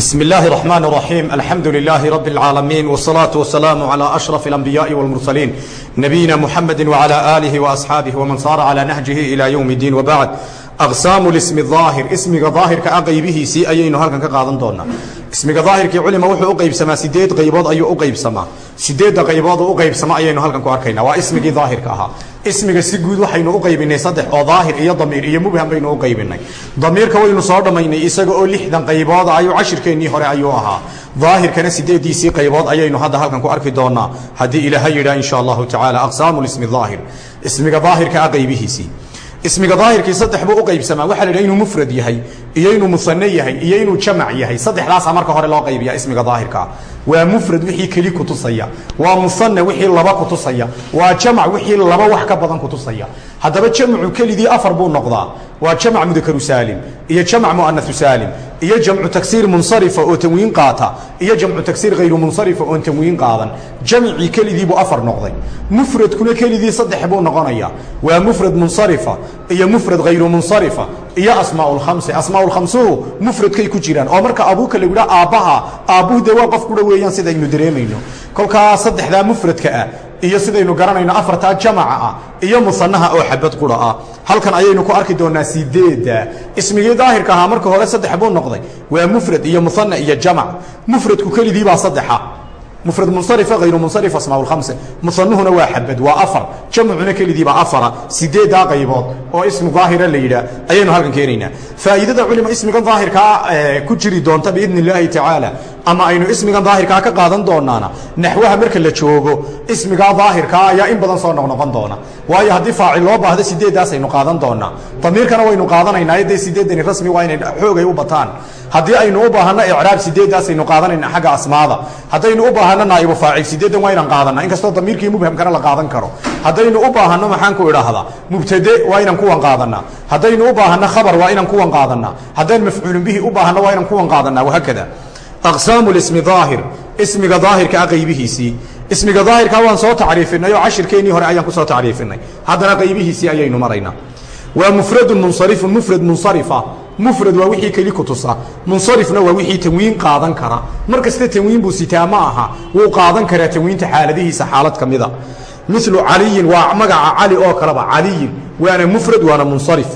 بسم الله الرحمن الرحيم الحمد لله رب العالمين والصلاة والسلام على أشرف الأنبياء والمرسلين نبينا محمد وعلى آله وأصحابه ومن صار على نهجه إلى يوم الدين وبعد أقسام الاسم الظاهر اسمك ظاهر كأقيبه سي أيين هلكن كقادن دونا اسمك ظاهر كي علم وحو أقيب سما سيديد قيبود أيو أقيب سما سيديد قيبود أقيب سما أيين هلكن كواركينا واسمك ظاهر كأها ismiga si guud waxaynu u qaybinay saddex oo daahir iyo damiir iyo mubham baynu u qaybinay. Damiirka waynu soo dhammaynay isaga oo lixdan qaybood ayuu cashirkeennii hore ayuu ahaa. Daahirkana sideediisii qaybood ayaynu hadda halkan ku arki doonaa. Haddii ilaahay yidhaah insha allahu tacaala aqsaamu daahir. Ismiga daahirka a qaybihiisii. Ismiga daahirkii saddex buu u qaybsamaa. Waxaa la yidhaha inuu mufrad yahay iyo inuu musane yahay iyo inuu jamac yahay. Saddexdaasaa marka hore loo qaybiya ismiga daahirkaa waa mufrad wixii keli kutusaya waa musane wixii laba kutusaya waa jamac wixii laba wax ka badan kutusaya haddaba jamcu kelidii afar buu noqdaa. Waa jamc mudakaru saalim iyo jamc muanasu saalim iyo jamcu tagsiir munsarifa oo tanwiin qaata iyo jamcu tagsiir hayru munsarifa oon tanwiin qaadan. Jamcii kelidiibuu afar noqday. Mufradkuna kelidii saddex buu noqonaya. Waa mufrad munsarifa iyo mufrad hayru munsarifa iyo asmaa lkhamsi asmaa lkhamsuhu mufradkay ku jiraan. Oo marka abuuka lagu yidhaha aabbaha aabbuhu dee waa qof kudha weeyaan sidaynu dareemayno. Kolkaa saddexdaa mufradka ah iyo sidaynu garanayno afartaa jamaca ah iyo musanaha oo xabad qura ah halkan ayaynu ku arki doonaa sideedda. Ismigii daahirka ahaa marka hore saddex buu noqday. Waa mufrad iyo musana iyo jamac. Mufradku kelidii baa saddexa. Mufrad munsarifa hayru munsarif asmaa lkhamse musanuhuna waa xabad waa afar. Jamcuna kelidii baa afara. Sideeddaa qaybood oo ismi daahira la yidhaah. Ayaynu halkan keenaynaa. Faa'iidada culima ismigan daahirkaa ku jiri doonta biidni illaahi tacaala ama aynu ismigan daahirkaa ka qaadan doonaana. Naxwaha marka la joogo ismigaa daahirkaa ayaa in badan soo noqnoqon doona. Waayo haddii faacil loo baahdo sideeddaas qaadan doonaa damiirkana waynu qaadanaynaa dee sideeddani rasmi waa inay xoogay u bataan. Haddii aynu u baahanno icraab sideeddaas qaadanayna xagga asmaada. Haddaynu u baahanno naa'ibu faacil sideeddan waa inaan qaadanaa inkastoo damiirkii mubhamkana la qaadan karo. Haddaynu u baahanno maxaan ku idhaahdaa? Mubtade waa inaan kuwan qaadanaa haddaynu u baahanno khabar waa inaan kuwan qaadanaa haddaan mafcuulun bihi u baahanno waa inaan kuwan qaadanaa wahaakada aqsaamu lismi daahir ismiga daahirka a qaybihiisii. Ismiga daahirkaa waan soo tacriifinay oo cashirkeennii hore ayaan ku soo tacriifinay. Haddana qaybihiisii ayaynu maraynaa waa mufradun munsarifun mufrad munsarifa. Mufrad waa wixii keli ku tusa. Munsarifna waa wixii tanwiin qaadan kara. Mar kasta tanwiin buu sitaa ma aha. Wuu qaadan karaa tanwiinta xaaladihiisa xaalad ka mida milu caliyin waa magaca cali oo kaleba caliyin. Waana mufrad waana munsarif.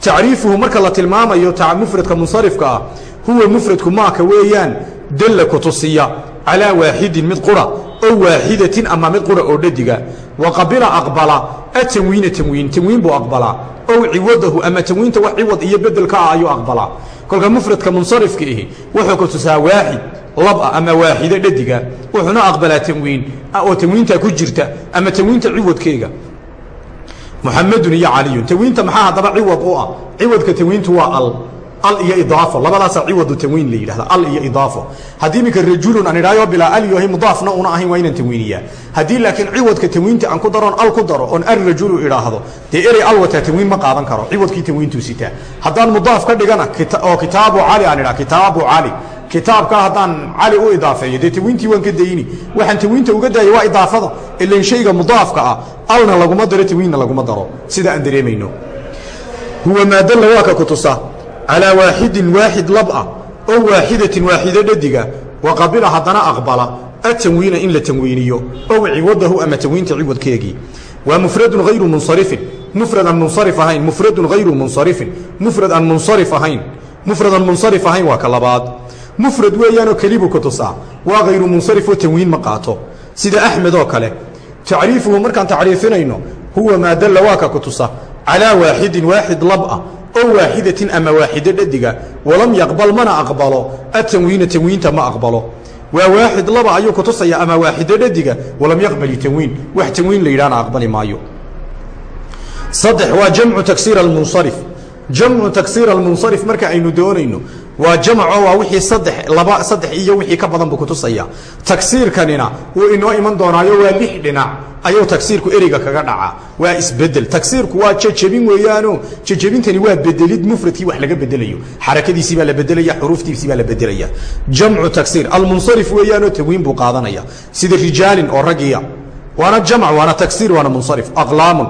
Tacriifuhu marka la tilmaamayo mufradka munsarifka ah huwa mufradku maaka weeyaan dalla ku tusiya calaa waaxidin mid qura oo waaxidatin ama mid qura oo dhadiga wa qabila aqbala atanwiina tanwiin tanwiin buu aqbalaa. Ow ciwadahu ama tanwiinta wax ciwad iyo bedelka ah ayuu aqbalaa. Kolka mufradka munsarifka ihi wuxuu ku tusaa waaxid laba ama waaxide dhadiga wuxuuna aqbalaa tanwiin oo tanwiintaa ku jirta ama tanwiinta ciwadkeega. Muxamedun iyo caliyun tanwiinta maxaa haddaba ciwad u ah? Ciwadka tanwiintu waa al al iyo idaafo. Labadaasaa ciwadu tanwiin la yidhahda. Al iyo idaafo. Haddii iminka rajulun aan idhaayo bilaa al yahay mudaafna una ahayn waa inaan tanwiiniyaa haddii ciwadka tanwiinta aan ku daroon al ku daro oon alrajulu idhaahdo dee erey al wataa tanwiin ma qaadan karo. Ciwadkii tanwiintuu sitaa haddaan mudaaf ka dhigana oo kitaabu cali aan idhaa kitaabu cali. Kitaabkaa haddaan cali u idaafeeyo dee tanwiintii waan ka dayni. Waxaan tanwiinta uga daayay waa idaafada. Ilan shayga mudaafka ah alna laguma daro tanwiinna laguma daro. Sida aan dareemayno. Huwa maadalla waa ka ku tusa calaa waaxidin waaxid lab ah oo waaxidatin waaxido dhadiga wa qabila haddana aqbala atanwiina in la tanwiiniyo ow ciwadahu ama tanwiinta ciwadkeegii. Waa mufradun hayru munsarifin mufrad aan munsarif ahayn mufradun hayru munsarifin mufrad aan munsarif ahayn mufrad aan munsarif ahayn waa ka labaad. Mufrad weeyaanoo kelibuu ku tusaa waa hayru munsarif oo tanwiin ma qaato. Sida axmed oo kale tacriifuhu markaan tacriifinayno huwa maa dalla waa ka ku tusa calaa waaxidin waaxid lab ah oo waaxidatin ama waaxido dhadiga walam yaqbal mana aqbalo atanwiina tanwiinta ma aqbalo. Waa waaxid laba ayuu ku tusaya ama waaxido dhadiga walam yaqbali tanwiin. Wax tanwiin la yidhahna aqbali maayo. Saddex waa jamcu tagsiir almunsarif. Jamcu tagsiir almunsarif marka aynu doonayno waa jamco waa wixii saddex laba saddex iyo wixii ka badan buu kutusaya tagsiirkanina wuu inoo iman doonaayo waa lix dhinac ayuu tagsiirku ereyga kaga dhacaa waa isbeddel tagsiirku waa jejebin weeyaano. Jejebintani waa bedelid mufradkii wax laga bedelayo xarakadiisii baa la bedelaya xuruuftiisii baa la bedelaya jamcu tagsiir. Almunsarif weeyaanoo tanwiin buu qaadanaya. Sida rijaalin oo ragiya waana jamc waana tagsiir waana munsarif aqlaamun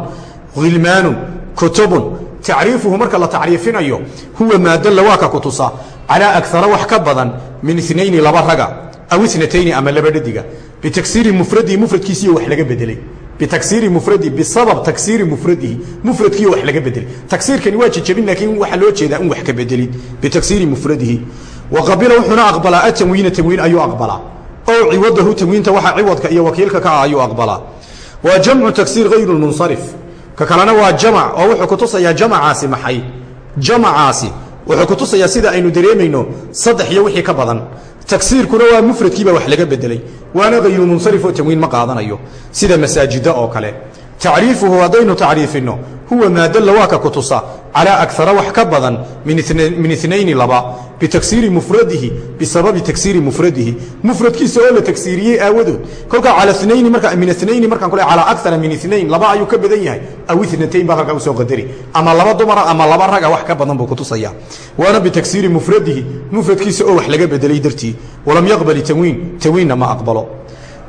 hilmaanun kutubun. Tacriifuhu marka la tacriifinayo huwa maa dalla waa ka ku tusa calaa agara wax ka badan min inayni laba raga aw inatayni ama laba dhadiga bitaksiiri mufradihi mufradkiisiiyo wax laga bedelay bitaksiiri mufradihi bisabab taksiiri mufradihi mufradkiiyo wax laga bedelay taksiirkani waa jejebin laakiin waxaa loo jeedaa in wax ka bedelid bitaksiiri mufradihi wa wuxuuna aqbalaa atanwiina tanwiin ayuu aqbalaa ow ciwadahu tanwiinta waxa ciwadka iyo wakiilka ka ah ayuu aqbalaa waa jamcu taksiir hayru munsarif ka kalena waa jamac oo wuxuu kutusayaa jamacaasi maxay jamacaasi wuxuu kutusayaa sida aynu dareemayno saddex iyo wixii ka badan. Tagsiirkuna waa mufradkiiba wax laga bedelay. Waana hayru munsarif oo ma qaadanayo. Sida masaajida oo kale tacriifuhu haddaynu tacriifinno huwa maa dalla waa ka kutusa calaa agara wax ka badan min inayni laba bitaksiiri mufradihi bisababi taksiiri mufradihi. Mufradkiisa oo la tagsiiriyey aawadood. Kolkaa ala inayni marka min inayni markaan kule calaa akara min inayn laba ayuu ka badan yahay. Aw inatayn baa halkaa u soo qadari. Ama laba dumara ama laba raga wax ka badan buu kutusaya. Waana bitaksiiri mufradihi. Mufradkiisa oo wax laga bedelay dartii. Walam yaqbali tanwiin tanwiinna ma aqbalo.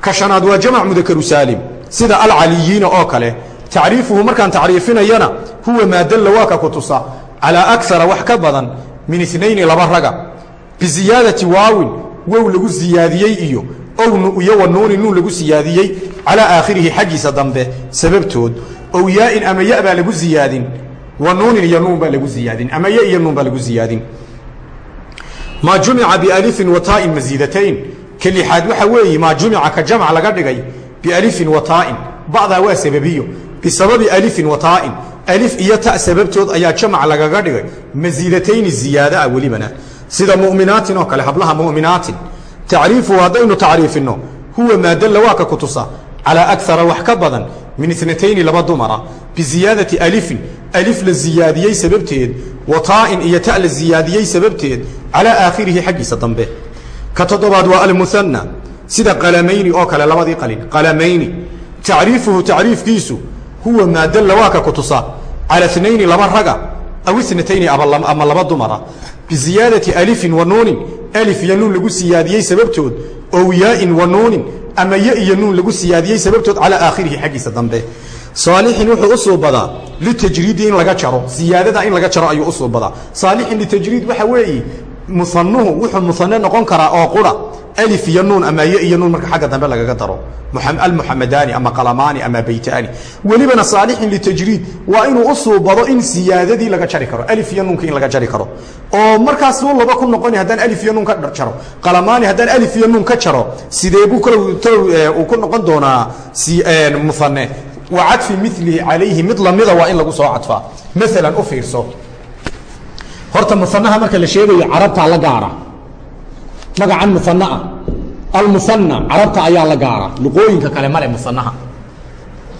Ka shanaad waa jamac mudakaru saalim sida alcaliyiina oo kale. Tacriifuhu markaan tacriifinayana huwa maa dalla waa ka kutusa. Calaa akara wax ka badan min inayni laba raga. Biziyaadati waawin wow lagu siyaadiyey iyo ow iyo wa nuuni nuun lagu siyaadiyey calaa aakhirihi xaggiisa dambe sababtood. Ow yaain ama ya baa lagu siyaadin wa iyo nuun baa lagu siyaadin ama ya iyo nuun baa lagu siyaadin maa jumica bialifin wa taa'in masiidatayn ka lixaad waxa weeye maa jumica ka jamc laga dhigay bialifin wa taa'in bacdaa waa sababiyo. Bisababi alifin wa taa'in alif iyo ta sababtood ayaa jamac lagaga dhigay. Masiidatayni ziyaada ah welibana sida mu'minaatin oo kale hablaha mu'minaatin. Tacriifuhu haddaynu tacriifinno. Huwa maa dalla waa ka kutusa. Calaa akara wax ka badan min inatayni laba dumara. Biziyaadati alifin. Alif la ziyaadiyey sababteed. Wa iyo ta la ziyaadiyey sababteed. Calaa aakhirihi xaggiisa dambe. Ka toddobaad waa almuhanna sida qalamayni oo kale labadii qalin. Qalamayni tacriifuhu tacriifkiisu huwa maa dalla waa ka kutusa cala inayni laba raga aw inatayni ama laba dumara. Biziyaadati alifin wa nuunin alif iyo nuun lagu siyaadiyey sababtood ow yaain wa nuunin ama ya iyo nuun lagu siyaadiyey sababtood calaa aakhirihi xaggiisa dambe. Saalixin wuxuu u suubadaa litajriidi in laga jaro siyaadada in laga jaro ayuu u suubadaa saalixin litajriid waxa weeye musanuhu wuxuu musane noqon karaa oo qura alif iyo nuun ama ya iyo nuun marka xagga dambe lagaga daro almuxamadaani ama qalamaani ama baytaani welibana saalixin litajriid waa inuu u suubado in siyaadadii laga jari karo alif iyo nuunka in laga jari karo oo markaasuu laba ku noqoni haddaan alif iyo nuun ka jaro qalamaani haddaan alif iyo nuun ka jaro sidee buu uu ku noqon doonaa muane wa cadfi milihi calayhi mid lamida waa in lagu soo cadfaa maalan u fiirso horta muanaha marka la sheegayo carabtaa la gaara magacan muanaa almuana carabta ayaa la gaara luqooyinka kale male muanaha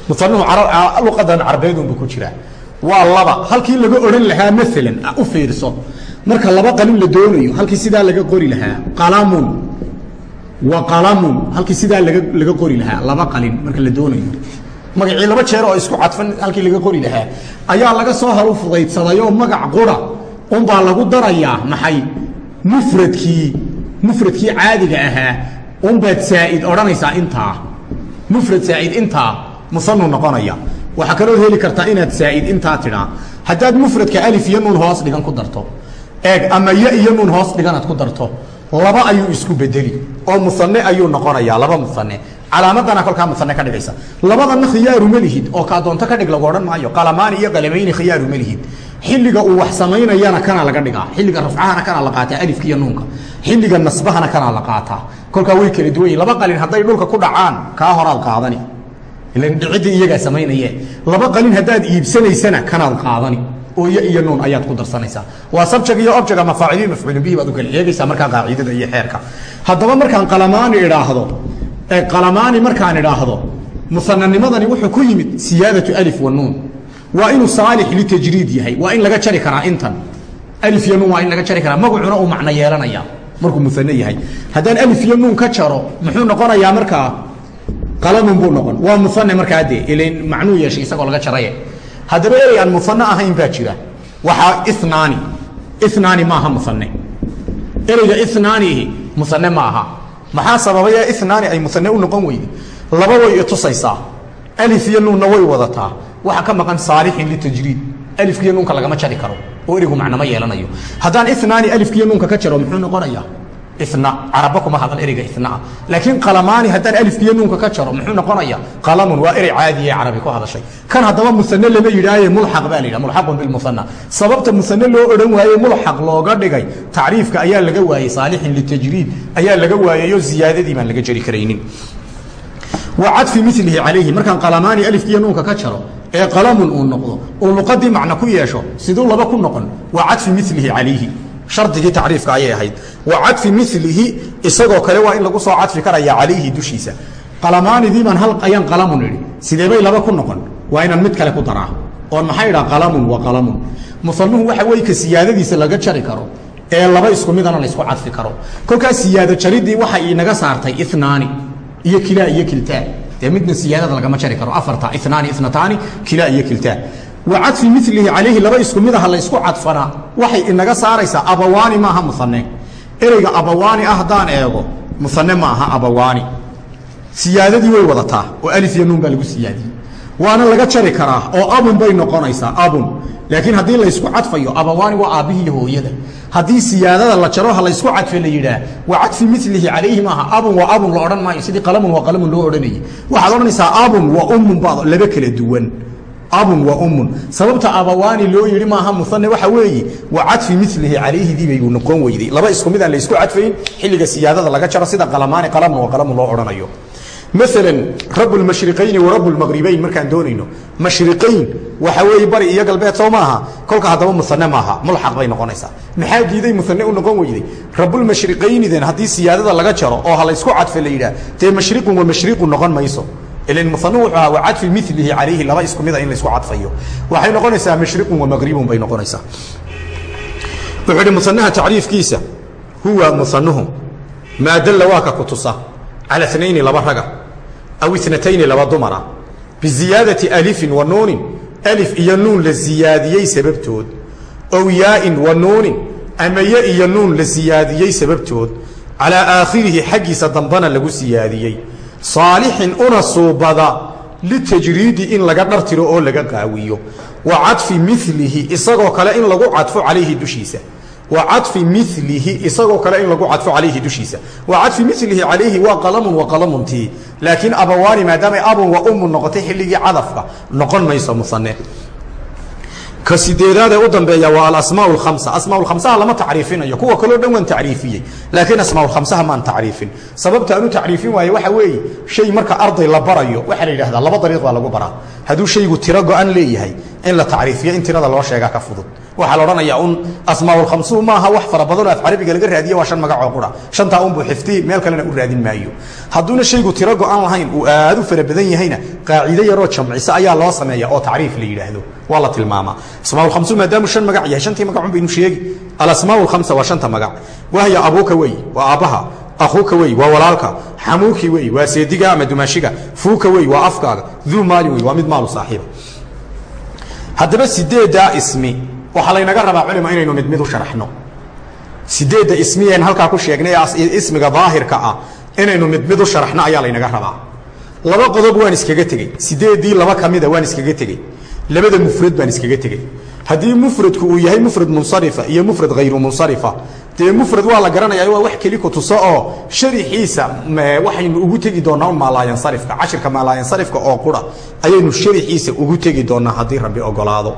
muanuhu luqadan carbeedunbu ku jiraa. Waa laba. Halkii laga odhan lahaa maalan u fiirso. Marka laba qalin la doonayo halkii sidaa laga qori lahaa qalamun. Wa qalamun. Halkii sidaa laga laga qori lahaa laba qalin marka la doonayo. Magacii laba jeer oo isku cadfan halkii laga qori lahaa ayaa laga soo halu fudaydsadayoo magac qura unbaa lagu darayaa maxay? Mufradkii mufradkii caadiga ahaa unbaad saa'id odhanaysaa intaa. Mufrad saa'id intaa musanu noqonaya. Waxaa kalood heli kartaa inaad saa'id intaa tidhaa haddaad mufradka alif iyo nuun hoos dhigan ku darto eeg ama ya iyo nuun hoos dhiganaad ku darto laba ayuu isku bedeli. Oo musane ayuu noqonayaa laba musane calaamadana kolkaa musane ka dhigaysa. Labadana khiyaaru ma lihid oo kaa doonto ka dhig lagu odhan maayo. Qalamaani iyo qalamayni khiyaaru ma lihid xilliga uu wax samaynayana kana laga dhigaa. Xilliga rafcahana kana la qaataa alifka iyo nuunka. Xilliga nasbahana kana la qaataa. Kolkaa way kala duwan yihiin laba qalin hadday dhulka ku dhacaan kaa horaad qaadani. Ilan dhicidii iyagaa samaynaye laba qalin haddaad iibsanaysana kanaad qaadani. Oo ya iyo nuun ayaad ku darsanaysaa. Waa sabjag iyo objag ama faaciliin mafcuulin bihi baad u kala eegaysaa markaa qaacidada iyo xeerka. Haddaba markaan qalamaani idhaahdo ee qalamaani markaan idhaahdo musananimadani wuxuu ku yimid siyaadatu alif wa nuun waa inuu saalix litajriid yahay. Waa in laga jari karaa intan. Alif iyo nuun waa in laga jari karaa. Magacuna uu macno yeelanaya. Markuu muane yahay. Haddaan alif iyo nuun ka jaro muxuu noqonayaa markaa qalamun buu noqon. Waa muane markaa dee ilan macnuu yeeshay isagoo laga jaraye. Haddaba erey aan muane ahayn baa jira. Waxaa inaani inaani maaha muane ereyga inaanihi muane ma aha maxaa sababay inaani ay muane u noqon weyde laba way itusaysaa alif iyo nuunna way wadataa. Waxaa ka maqan saalixin litajriid alifkiiyo nuunka lagama jari karo. Oo erigu macnama yeelanayo. Haddaan inaani alifkiiyo nuunka ka jaro muxuu noqonayaa? Ina caraba kuma hadal ereyga inaa laakiin qalamaani haddaan alifkiiyo nuunka ka jaro muxuu noqonaya qalamun waa erey caadiye carabi ku hadashay. Kan haddaba musane lama yidhaaye mulxaq baa la yidhaha mulxaqun bilmusana sababta musane loo odhan waaye mulxaq looga dhigay tacriifka ayaa laga waayey saalixin litajriid ayaa laga waayeyo ziyaadadii baan laga jeri karaynin wa cadfi milihi calayhi markaan qalamaani alifkiiyo nuunka ka jaro ee qalamun uu noqdo uu luqadii macno ku yeesho siduu laba ku noqon. Waa cadfi milihi calayhi shardigii tacriifka ayay ahayd. Wa cadfi milihi isagoo kale waa in lagu soo cadfi karaya calayhi dushiisa. Qalamaanidii baan hal ayaan qalamun idhi sidee bay laba ku noqon? Waa inaan mid kale ku daraa. Oon maxaa idhaha qalamun waa qalamun. Musanuhu waxa weeye ka siyaadadiisa laga jari isku midana la isku cadfi karo. Kolkaas siyaado jaridii waxa inaga saartay inaani iyo kilaa iyo kiltaa dee midna siyaadada lagama jari karo. Afarta inaani inataani kilaa iyo kiltaa wa cadfi milihi calayhi laba isku mid aha la ysku cadfanaa waxay inaga saaraysaa abawaani maaha musane ereyga abawaani ah haddaan eego musane ma aha abawaani. Siyaadadii way wadataa oo alif iyo nuun baa lagu siyaadiyey. Waana laga jari karaa oo abun bay noqonaysaa abun laakiin haddii laysku cadfayo abawaani waa aabbihii hooyada. Haddii siyaadada la jaro ha laysku cadfe la yidhaah wa cadfi milihi calayhi maaha abun waa abun la odhan maayo sidii qalamun waa qalamun loo odhanayay. Waxaad odhanaysaa abun waa ummun baad laba kala duwan. Abun waa ummun. Sababta abawaani loo yidhi maaha muane waxa weeye wa cadfi milihi calayhidii bay noqon weyday. Laba isku mid aan laysku cadfayn xilliga siyaadada laga jaro sida qalamaani qalamun waa qalamun loo odhanayo maala rab lmashriqayni wa rab lmaqribayn markaan doonayno. Waxaa weeye bari iyo galbeed soo kolka haddaba musane maaha. Mulxaq bay noqonaysaa. Maxaa diiday musane u noqon weyday? Rabulmashriqayniden haddii siyaadada laga jaro oo ha laysku cadfe la yidhaah mashriqun wa mashriqu noqon mayso. Ilan musane wuxuu ahaa wa cadfi milihi calayhi laba isku mida ah in laysku cadfayo. Waxay noqonaysaa mashriqun wa maqribun bay noqonaysaa. Wuxuu ihi musanaha tacriifkiisa huwa musanuhu maa dalla waa ka ku tusa laba raga aw inatayni laba dumara biziyaadati alifin wa nuunin alif iyo nuun la siyaadiyey sababtood ow yaain wa nuunin ama ya iyo nuun la siyaadiyey sababtood calaa aakhirihi xaggiisa dambana lagu siyaadiyey saalixin una suubada litajriidi in laga dhartiro oo laga qaawiyo wa cadfi milihi isagoo kale in lagu cadfo calayhi dushiisa wa cadfi milihi isagoo kale in lagu cadfo calayhi dushiisa. Wa cadfi milihi calayhi waa qalamun wa qalamuntii laakiin abawaani maadaamay abun wa umun noqotay xilligii cadafka noqon mayso musane ka sideedaad ee u dambeeya waa alasmaa اkhamsa asmaa khamsaha lama tacriifinayo kuwa kaleo dhan waan tacriifiyey. Laakiin asmaa khamsaha maan tacriifin. Sababta aanu tacriifin waaye waxa weeye shay marka arday la barayo waxaa la yidhahdaa laba dariiq baa lagu baraa. Hadduu shaygu tiro go-an leeyahay in la tacriifiyo in tirada loo sheegaa ka fudud. Waxaa la odhanayaa un asmaa khamsuhu maaha wax fara badanoo af carabiga laga raadiye waa shan magacoo qura. Shantaa unbuu xifti meel kalena u raadin maayo. Hadduuna shaygu tiro go-an lahayn uu aad u fara badan yahayna qaacido yaroo jamcisa ayaa loo sameeya oo tacriif la yidhaahdo. Waa la tilmaamaa. Asmaa khamsu maadaamuu shan magac yahay shantii magacun baynu sheegi. Alasmaa khamsa waa shanta magac. Wahya abuuka wey waa aabbaha akuuka wey waa walaalka. Xamuuki wey waa seediga ama dumaashiga. Fuuka wey waa afkaaga. Duu maalin wey waa mid maalu saaxiiba haddaba sideeddaa ismi waxaa laynaga rabaa culima inaynu mid mid u sharaxno sideedda ismiyeen halkaa ku sheegnay ee ismiga daahirka ah inaynu mid mid u sharaxno ayaa laynaga rabaa. Laba qodob waan iskaga tegey. Sideeddii laba ka mida waan iskaga tegey. Labada mufrad baan iskaga tegey. Haddii mufradku uu yahay mufrad munsarifa iyo mufrad hayru munsarifa dee mufrad waa la garanaya waa wax keli ku tuso oo sharixiisa waxaynu ugu tegi doonaa maalaayansarifka cashirka maalaayansarifka oo qura ayaynu sharixiisa ugu tegi doonaa haddii rabbi ogolaado.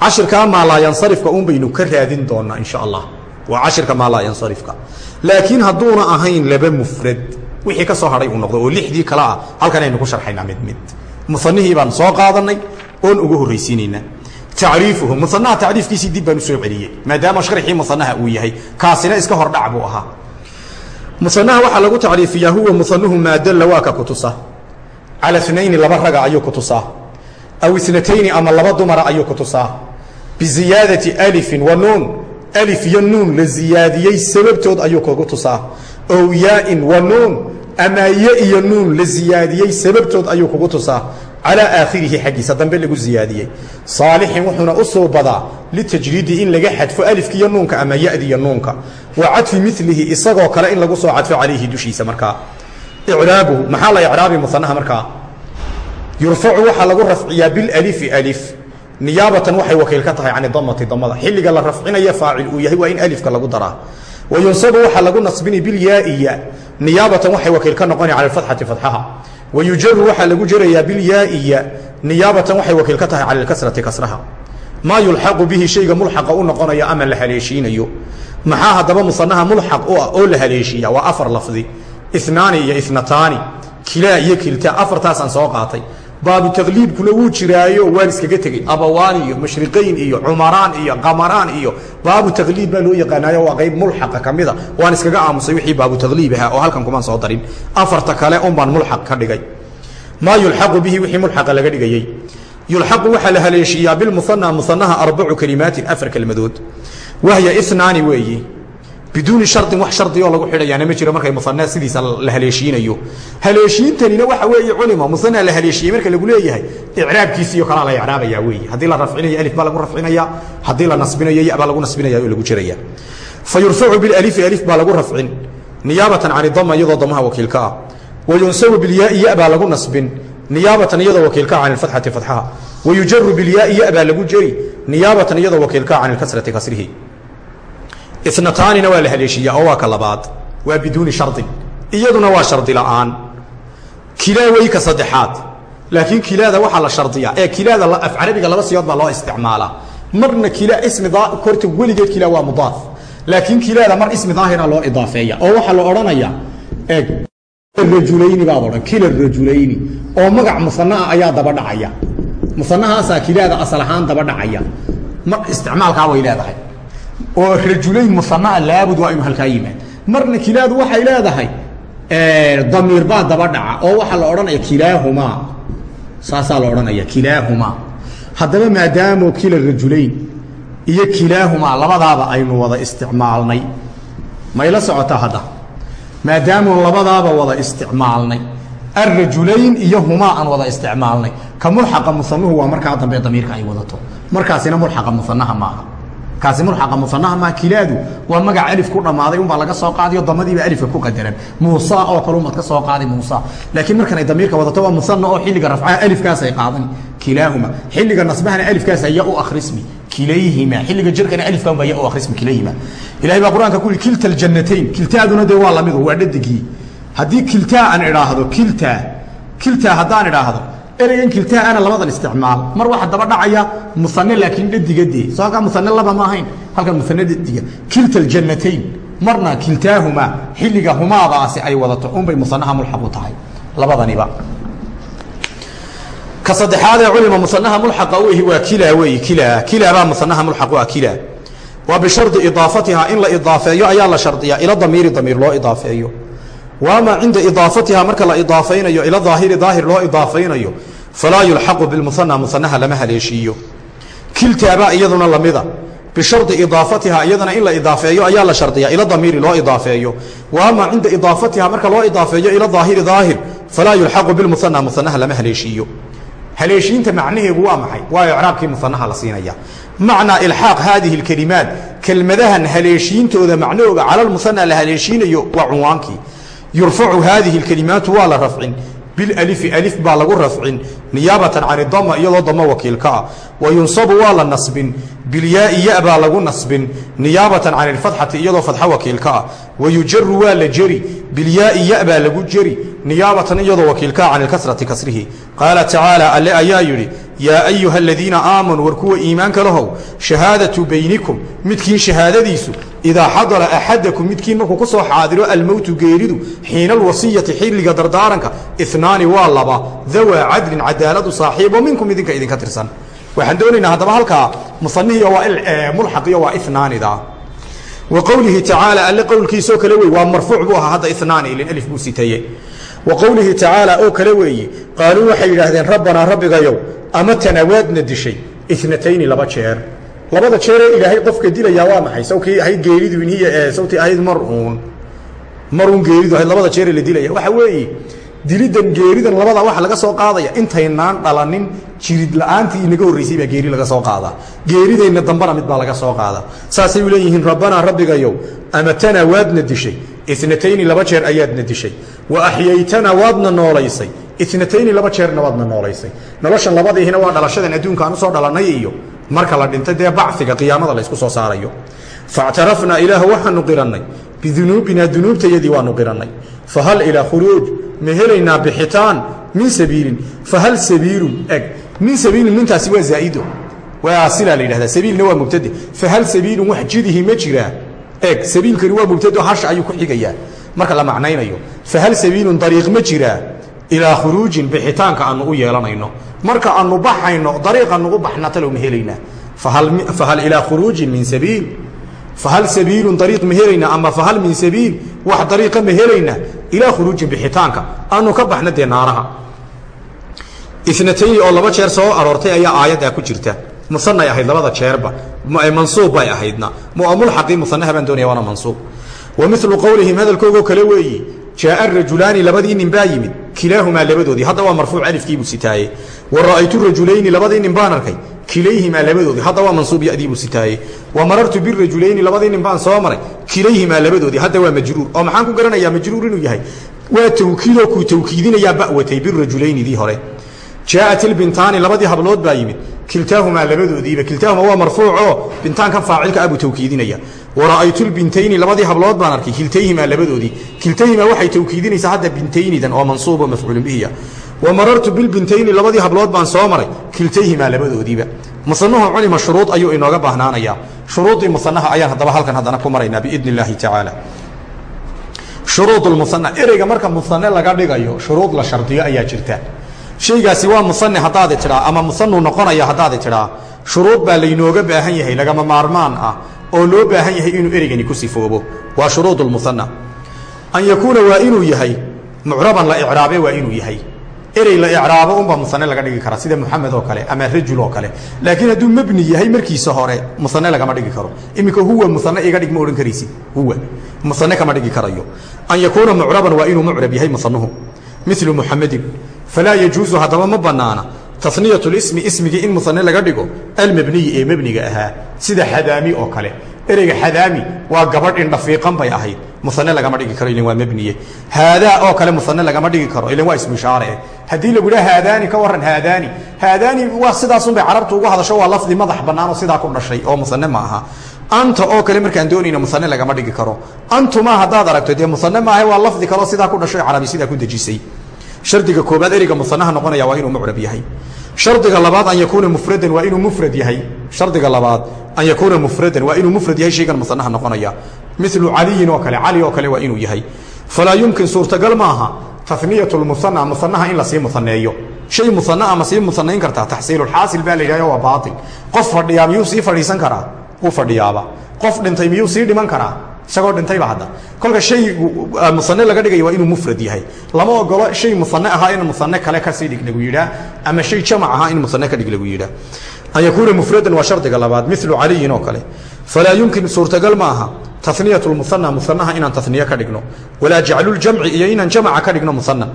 Cashirkaa maalaayansarifka un baynu ka raadin doonaa insha allah. Waa cashirka maalaayansarifka laakiin hadduuna ahayn laba mufrad wixii ka soo hadhay uu noqdo oo lixdii kale ah halkan aynu ku sharxaynaa mid mid. Musanihii baan soo qaadanay oon uga horraysiinaynaa tacriifuhu musanaha tacriifkiisii dib baan u soo celiyey maadaama sharxii musanaha uu yahay kaasina iska hordhac buu ahaa musanaha waxaa lagu tacriifiyaa huwa musanuhu maa dalla waa ka kutusa cala inayni laba raga ayuu kutusaa aw inatayni ama laba dumara ayuu kutusaa biziyaadati alifin wa nuun alif iyo nuun la ziyaadiyey sababtood ayuu kugu tusaa ow yaain wa nuun ama ye iyo nuun la ziyaadiyey sababtood ayuu kugu tusaa calaa aakhirihi xaggiisa dambe lagu ziyaadiyey. Saalixin wuxuuna u soo badaa litajriidi in laga xadfo alifkiiyo nuunka ama yadiyo nuunka. Wa cadfi milihi isagoo kale in lagu soo cadfo calayhi dushiisa markaa icraabuhu maxaa la icraabi musanaha markaa yurfacu waxaa lagu rafciyaa bilalifi alif. Niyaabatan waxay wakiil ka tahay can damati damada xilliga la rafcinaya faacil uu yahay waa in alifka lagu daraa. Wa waxaa lagu nasbini bilyaaiya niyaabatan waxay wakiil ka noqona cala alfatxati fatxaha wa yujaru waxaa lagu jerayaa bilyaaiya niyaabatan waxay wakiil ka tahay cala alkasrati kasraha. Maa yulxaqu bihi shayga mulxaqa u noqonaya ama la haleeshiinayo. Maxaa haddaba musanaha mulxaq u ah oo la haleeshiiya? Waa afar lafdi. Inaani iyo inataani kilaa iyo kilta afartaasaan soo qaatay baabu taqliibkuna wuu jiraayo waan iskaga tegey abawaan iyo mashriqayn iyo cumaraan iyo qamaraan iyo baabu taqliib baa loo yaqaanaayo waa qayb mulxaqa ka mida. Waan iskaga aamusay wixii baabu taqliib ahaa oo halkan kumaan soo darin. Afarta kale un baan mulxaq ka dhigay. Maa yulxaqu bihi wixii mulxaqa laga dhigayey yulxaqu waxaa la haleeshiiyaa bilmuana muanaha arbacu kelimaatin afar kelmadood. Wahya inaani weeyi biduuni sharin wax shardi oo lagu xidhayaana ma jiro markay muana sidiisa la haleeshiinayo. Haleeshiintanina waxa weeye culima muana la haleeshiyey marka lagu leeyahay icraabkiisiiyo kalaa la icraabaya weeye. Haddii la rafcinayo alif baa lagu rafcinaya. Haddii la nasbinayo ya baa lagu nasbinaya oo lagu jiraya fa yurfacu bilalifi alif baa lagu rafcin. Niyaabatan can idama iyadoo damaha wakiilka ah. Wa yunsabu bilyaai ya baa lagu nasbin. Niyaabatan iyadoo wakiilka can ilfatxati fatxaha wa yujaru bilyaai ya baa lagu jeri niyaabatan iyadoo wakiilka can ilkasrati kasrihi inataanina waa la haleeshiiyaa oo waa ka labaad. Waa biduuni shardin iyaduna waa shardi la'aan. Kilaa wey ka saddexaad. Laakiin kilaada waxaa la shardiyaa ee kilaada af carabiga laba siyood baa loo isticmaalaa marna kila ismi korta weligeed kilaa waa mudaaf. Laakiin kilaada mar ismi daahira loo idaafeeya. Oo waxaa la odhanayaa rajulayni baad odhan kila rajulayni oo magac musanaa ayaa daba dhacaya. Musanahaasaa kilaada asal ahaan daba dhacaya. Mar isticmaalkaa way leedahay oo rajulayn musanaa laabud waa inuu halkaa yimaad marna kilaadu waxay leedahay damiir baa daba dhaca oo waxaa la odhanaya kilaahumaa. Saasaa la odhanaya kilaahumaa. Haddaba maadaamu kila rajulayn iyo kilaahumaa labadaaba aynu wada isticmaalnay. Mayla socotaa hadda? Maadaamu labadaaba wada isticmaalnay. Alrajulayn iyo humaa aan wada isticmaalnay. Ka mulxaqa musanuhu waa markaa dambe damiirka ay wadato. Markaasina mulxaqa musanaha maaha kaasi mulxaqa musanaha maa kilaadu waa magac alif ku dhammaaday unbaa laga soo qaadayo damadiiba alifka ku qadaran. Muusa oo kale umaad ka soo qaaday muusa. Laakiin markan ay damiirka wadato waa musana oo xilliga rafcaha alifkaasay qaadan kilaahuma. Xilliga nasbahana alifkaas aya u akhrismi. Kilayhima. Xilliga jirkana alifkan baa ya u akhrismi. Kilayhima. Ilahay baa qur'aanka ku yidhi kilta aljannatayn kiltaaduna dee waa lamidu waa dhadigii haddii kiltaa aan idhaahdo kiltaa. Kiltaa haddaan idhaahdo ereygan kiltaa ana labadan isticmaal. Mar waxa daba dhacaya musane laakiin dhadiga dee soo halkaa musane laba ma ahayn halkan musane dhadiga kilta aljannatayn marna kiltaahumaa xilliga humaadaasi ay wadato. Unbay musanaha mulxaq u tahay. Labadaniba. Ka saddexaad ee culima musanaha mulxaqa u ihi waa kilaa weeyi kilaa. Kilaabaa musanaha mulxaq u ah kilaa. Waa bishardi idaafatihaa. In la idaafeeyo ayaa la shardiyaa. Ila damiiri damiir loo idaafeeyo waama cinda idaafatiha marka la idaafaynayo ila daahiri daahir loo idaafaynayo falaa yulxaqu bilmuana musanaha lama haleeshiiyo. Kiltaabaa iyaduna lamida bishardi idaafatiha iyadana in la idaafeeyo ayaa la shardiyaa ila damiiri loo idaafeeyo. Waama cinda idaafatiha marka loo idaafeeyo ila daahiri daahir falaa yulxaqu bilmuana musanaha lama haleeshiiyo. Haleeshiinta macnaheedu waa maxay? Waa icraabkii musanaha la siinaya. Macnaa ilxaaq haadihi اkelimaat kelmadahan haleeshiintooda macnahooga cala lmusana la haleeshiinayo waa cunwaankii yurfacu haadihi اkelimaatu waa la rafcin bilalifi alif baa lagu rafcin niyaabatan can idama iyadoo damo wakiilka ah wa yunsabu waa la nasbin bilyaai ya baa lagu nasbin niyaabatan can ilfatxati iyadoo fadxo wakiilka ah wa yujaru waa la jeri bilyaai ya baa lagu jeri niyaabatan iyadoo wakiilkaa can ilkasrati kasrihi qaala tacaala alle ayaa yidhi yaa ayuha aladiina aamanuu war kuwa iimaanka lahow shahaadatu baynikum midkiin shahaadadiisu idaa xadara axadakum midkiin markuu ku soo xaadiro almowtu geeridu xiina alwasiyati xilliga dardaaranka inaani waa laba dawaa cadlin cadaaladu saaxiibo minkum idinka idinka tirsan waxaan doonaynaa haddaba halkaa musanihiyo waa mulxaqiyo waa inaanida wa qowlihi tacaala alle qowlkiisoo kale wey waa marfuuc buu ahaa hadda inaani ilin alif buu sitaye wa qowlihi tacaala oo kale weeye qaaluu waxay yidhaahdeen labada jeeree ilaahay qofka dilayaa waa maxay? Sawkii ahayd geeridu inhiy sawtii ahayd mar uun geeridu ahayd labada jeeree la dilaya waxa weeye dilidan geeridan labada waxa laga soo qaadaya intaynaan dhalanin jirid la'aantii inaga horraysay baa geeri laga soo qaadaa geerideenna dambana mid baa laga soo qaadaa saasay u leeyihiin rabbanaa rabbigayow amatanaa waadna dishay? Inatayni laba jeer ayaadna dishay. Wa axyaytana waadna noolaysay? Inatayni laba jeerna waadna noolaysay. Noloshan labadiihina waa dhalashadan adduunka aan u soo dhalannay iyo marka la dhintay dee baciga qiyaamada laysku soo saarayo. Factarafnaa ilaah waxaanu qirannay. Bidunuubinaa dunuubtayadii waanu qirannay. Fahal ilaa khuruuj ma helaynaa bixitaan min sabiilin. Fahal sabiilun eg min sabiilin mintaasi waa zaaido. Waa silaa la yidhahdaa sabiilna waa mubtade fahal sabiilun wax jidihi ma jiraa eg sabiilkani waa mubtado hasha ayuu ku xigayaa. Marka la macnaynayo fahal sabiilun dariiq ma jiraa ilaa khuruujin bixitaanka aanu u yeelanayno. Marka aanu baxayno dariiqanugu baxna talow ma helaynaa fahal ilaa khuruujin min sabiil. Fahal sabiilun dariiq ma helaynaa ama fahal min sabiil wax dariiqa ma helaynaa ilaa khuruujin bixitaanka aanu ka baxna dee naaraha inatayni oo laba jeer soo aroortay ayaa aayaddaa ku jirta. Musanay ahayd labada jeerba. Mansuub bay ahaydna. Muamulxaqii musanaha baan doonaya waana mansuub. Wa milu qowlihim hadalkoogoo kale weeyi jaaa rajulaani labadii nin baa yimid. Kilaahumaa labadoodii. Hadda waa marfuuc alifkiibuu sitaaye. Wa ra'aytu rajulayni labadii nin baan arkay. Kilayhimaa labadoodii. Hadda waa mansuub yadiibuu sitaaye. Wa marartu birajulayni labadii nin baan soo maray. Kilayhimaa labadoodii. Hadda waa majruur. Oo maxaan ku garanayaa majruur inuu yahay? Waa tawkiidoo kuu tawkiidinayaa ba'watay birajulaynidii hore. Jaaءat ilbintaani labadii hablood baa yimid. Kiltaahumaa labadoodiiba kiltaahuma waa marfuucoo bintaankan faacilka abuu tawkiidinaya wara'aytu lbintayni labadii hablood baan arkay kiltayhimaa labadoodii. Kiltayhimaa waxay tawkiidinaysaa hadda bintaynidan oo mansuubo mafcuulin bihiya. Wa marartu bilbintayni labadii hablood baan soo maray kiltayhimaa labadoodiiba. Musanuhu culima shuruud ayuu inooga baahnaanayaa. Shuruudii musanaha ayaan haddaba halkan haddana ku maraynaa biidni illaahi tacaala. Shuruud musana ereyga marka musane laga dhigayo shuruud la shardiyo ayaa jirta. Shaygaasi waa musane haddaadi tidhaa ama musanuu noqonaya haddaadi tidhaa shuruud baa laynooga baahan yahay lagama maarmaan ah oo loo baahan yahay inuu ereygani ku sifoobo waa shuruud lmusana an yakuuna waa inuu yahay mucraban la icraabe waa inuu yahay. Erey la icraabo unbaa musane laga dhigi karaa sida muxamed oo kale ama rajul oo kale. Laakiin hadduu mebni yahay markiisa hore musane lagama dhigi karo. Iminka huwa musane iga dhig ma odhan karaysid huwa. Musane kama dhigi karayo. An yakuuna mucraban waa inuu mucrab yahay musanuhu milu muxamedin falaa yajuusu haddaba ma banaana tasniyat lismi ismigii in musane laga dhigo almebniyi ee mebniga ahaa sida xadaami oo kale. Ereyga xadaami waa gabadh indhafiiqan bay ahayd. Musane lagama dhigi karo ilan waa mebniye haadaa oo kale musane lagama dhigi karo ilan waa ismu ishaare eh haddii lagu dhaha haadaani ka waran haadaani. Haadaani waa sidaasunbay carabtu ugu hadasho waa lafdi madax bannaan oo sidaa ku dhashay oo musane ma aha. Anta oo kale markaan doonayna musane lagama dhigi karo. Antuma haddaad aragto dee musane maaha waa lafdi kaleo sidaa ku dhashay carabi sidaa ku dejisay shardiga koobaad ereyga musanaha noqonaya waa inuu mucrab yahay. Shardiga labaad an yakuuna mufradan waa inuu mufrad yahay. Shardiga labaad an yakuuna mufradan waa inuu mufrad yahay shaygan musanaha noqonaya. Milu caliyin oo kale cali oo kale waa inuu yahay. Falaa yumkin suurtagal maaha taniyat lmusana musanaha in la sii musaneeyo shay musanaa ma sii musanayn kartaa taxsiilulxaasil baa la yidhahdo waa baail qof fadhiyaa miyuu sii fadhiisan karaa? Wuu fadhiyaaba. Qof dhintay miyuu sii dhiman karaa isagoo dhintayba hadda. Kolka shaygu musane laga dhigaya waa inuu mufrad yahay. Lama ogolo shay musane ahaa in musane kale ka sii dhig lagu yidhaa ama shay jamac ahaa in musane ka dhig lagu yidhaa. An yakuuna mufradan waa shardiga labaad milu caliyin oo kale. Falaa yumkin suurtagal ma aha taniyat lmusana musanaha inaan taniye ka dhigno. Walaa jacluljamci iyo inaan jamaca ka dhigno musana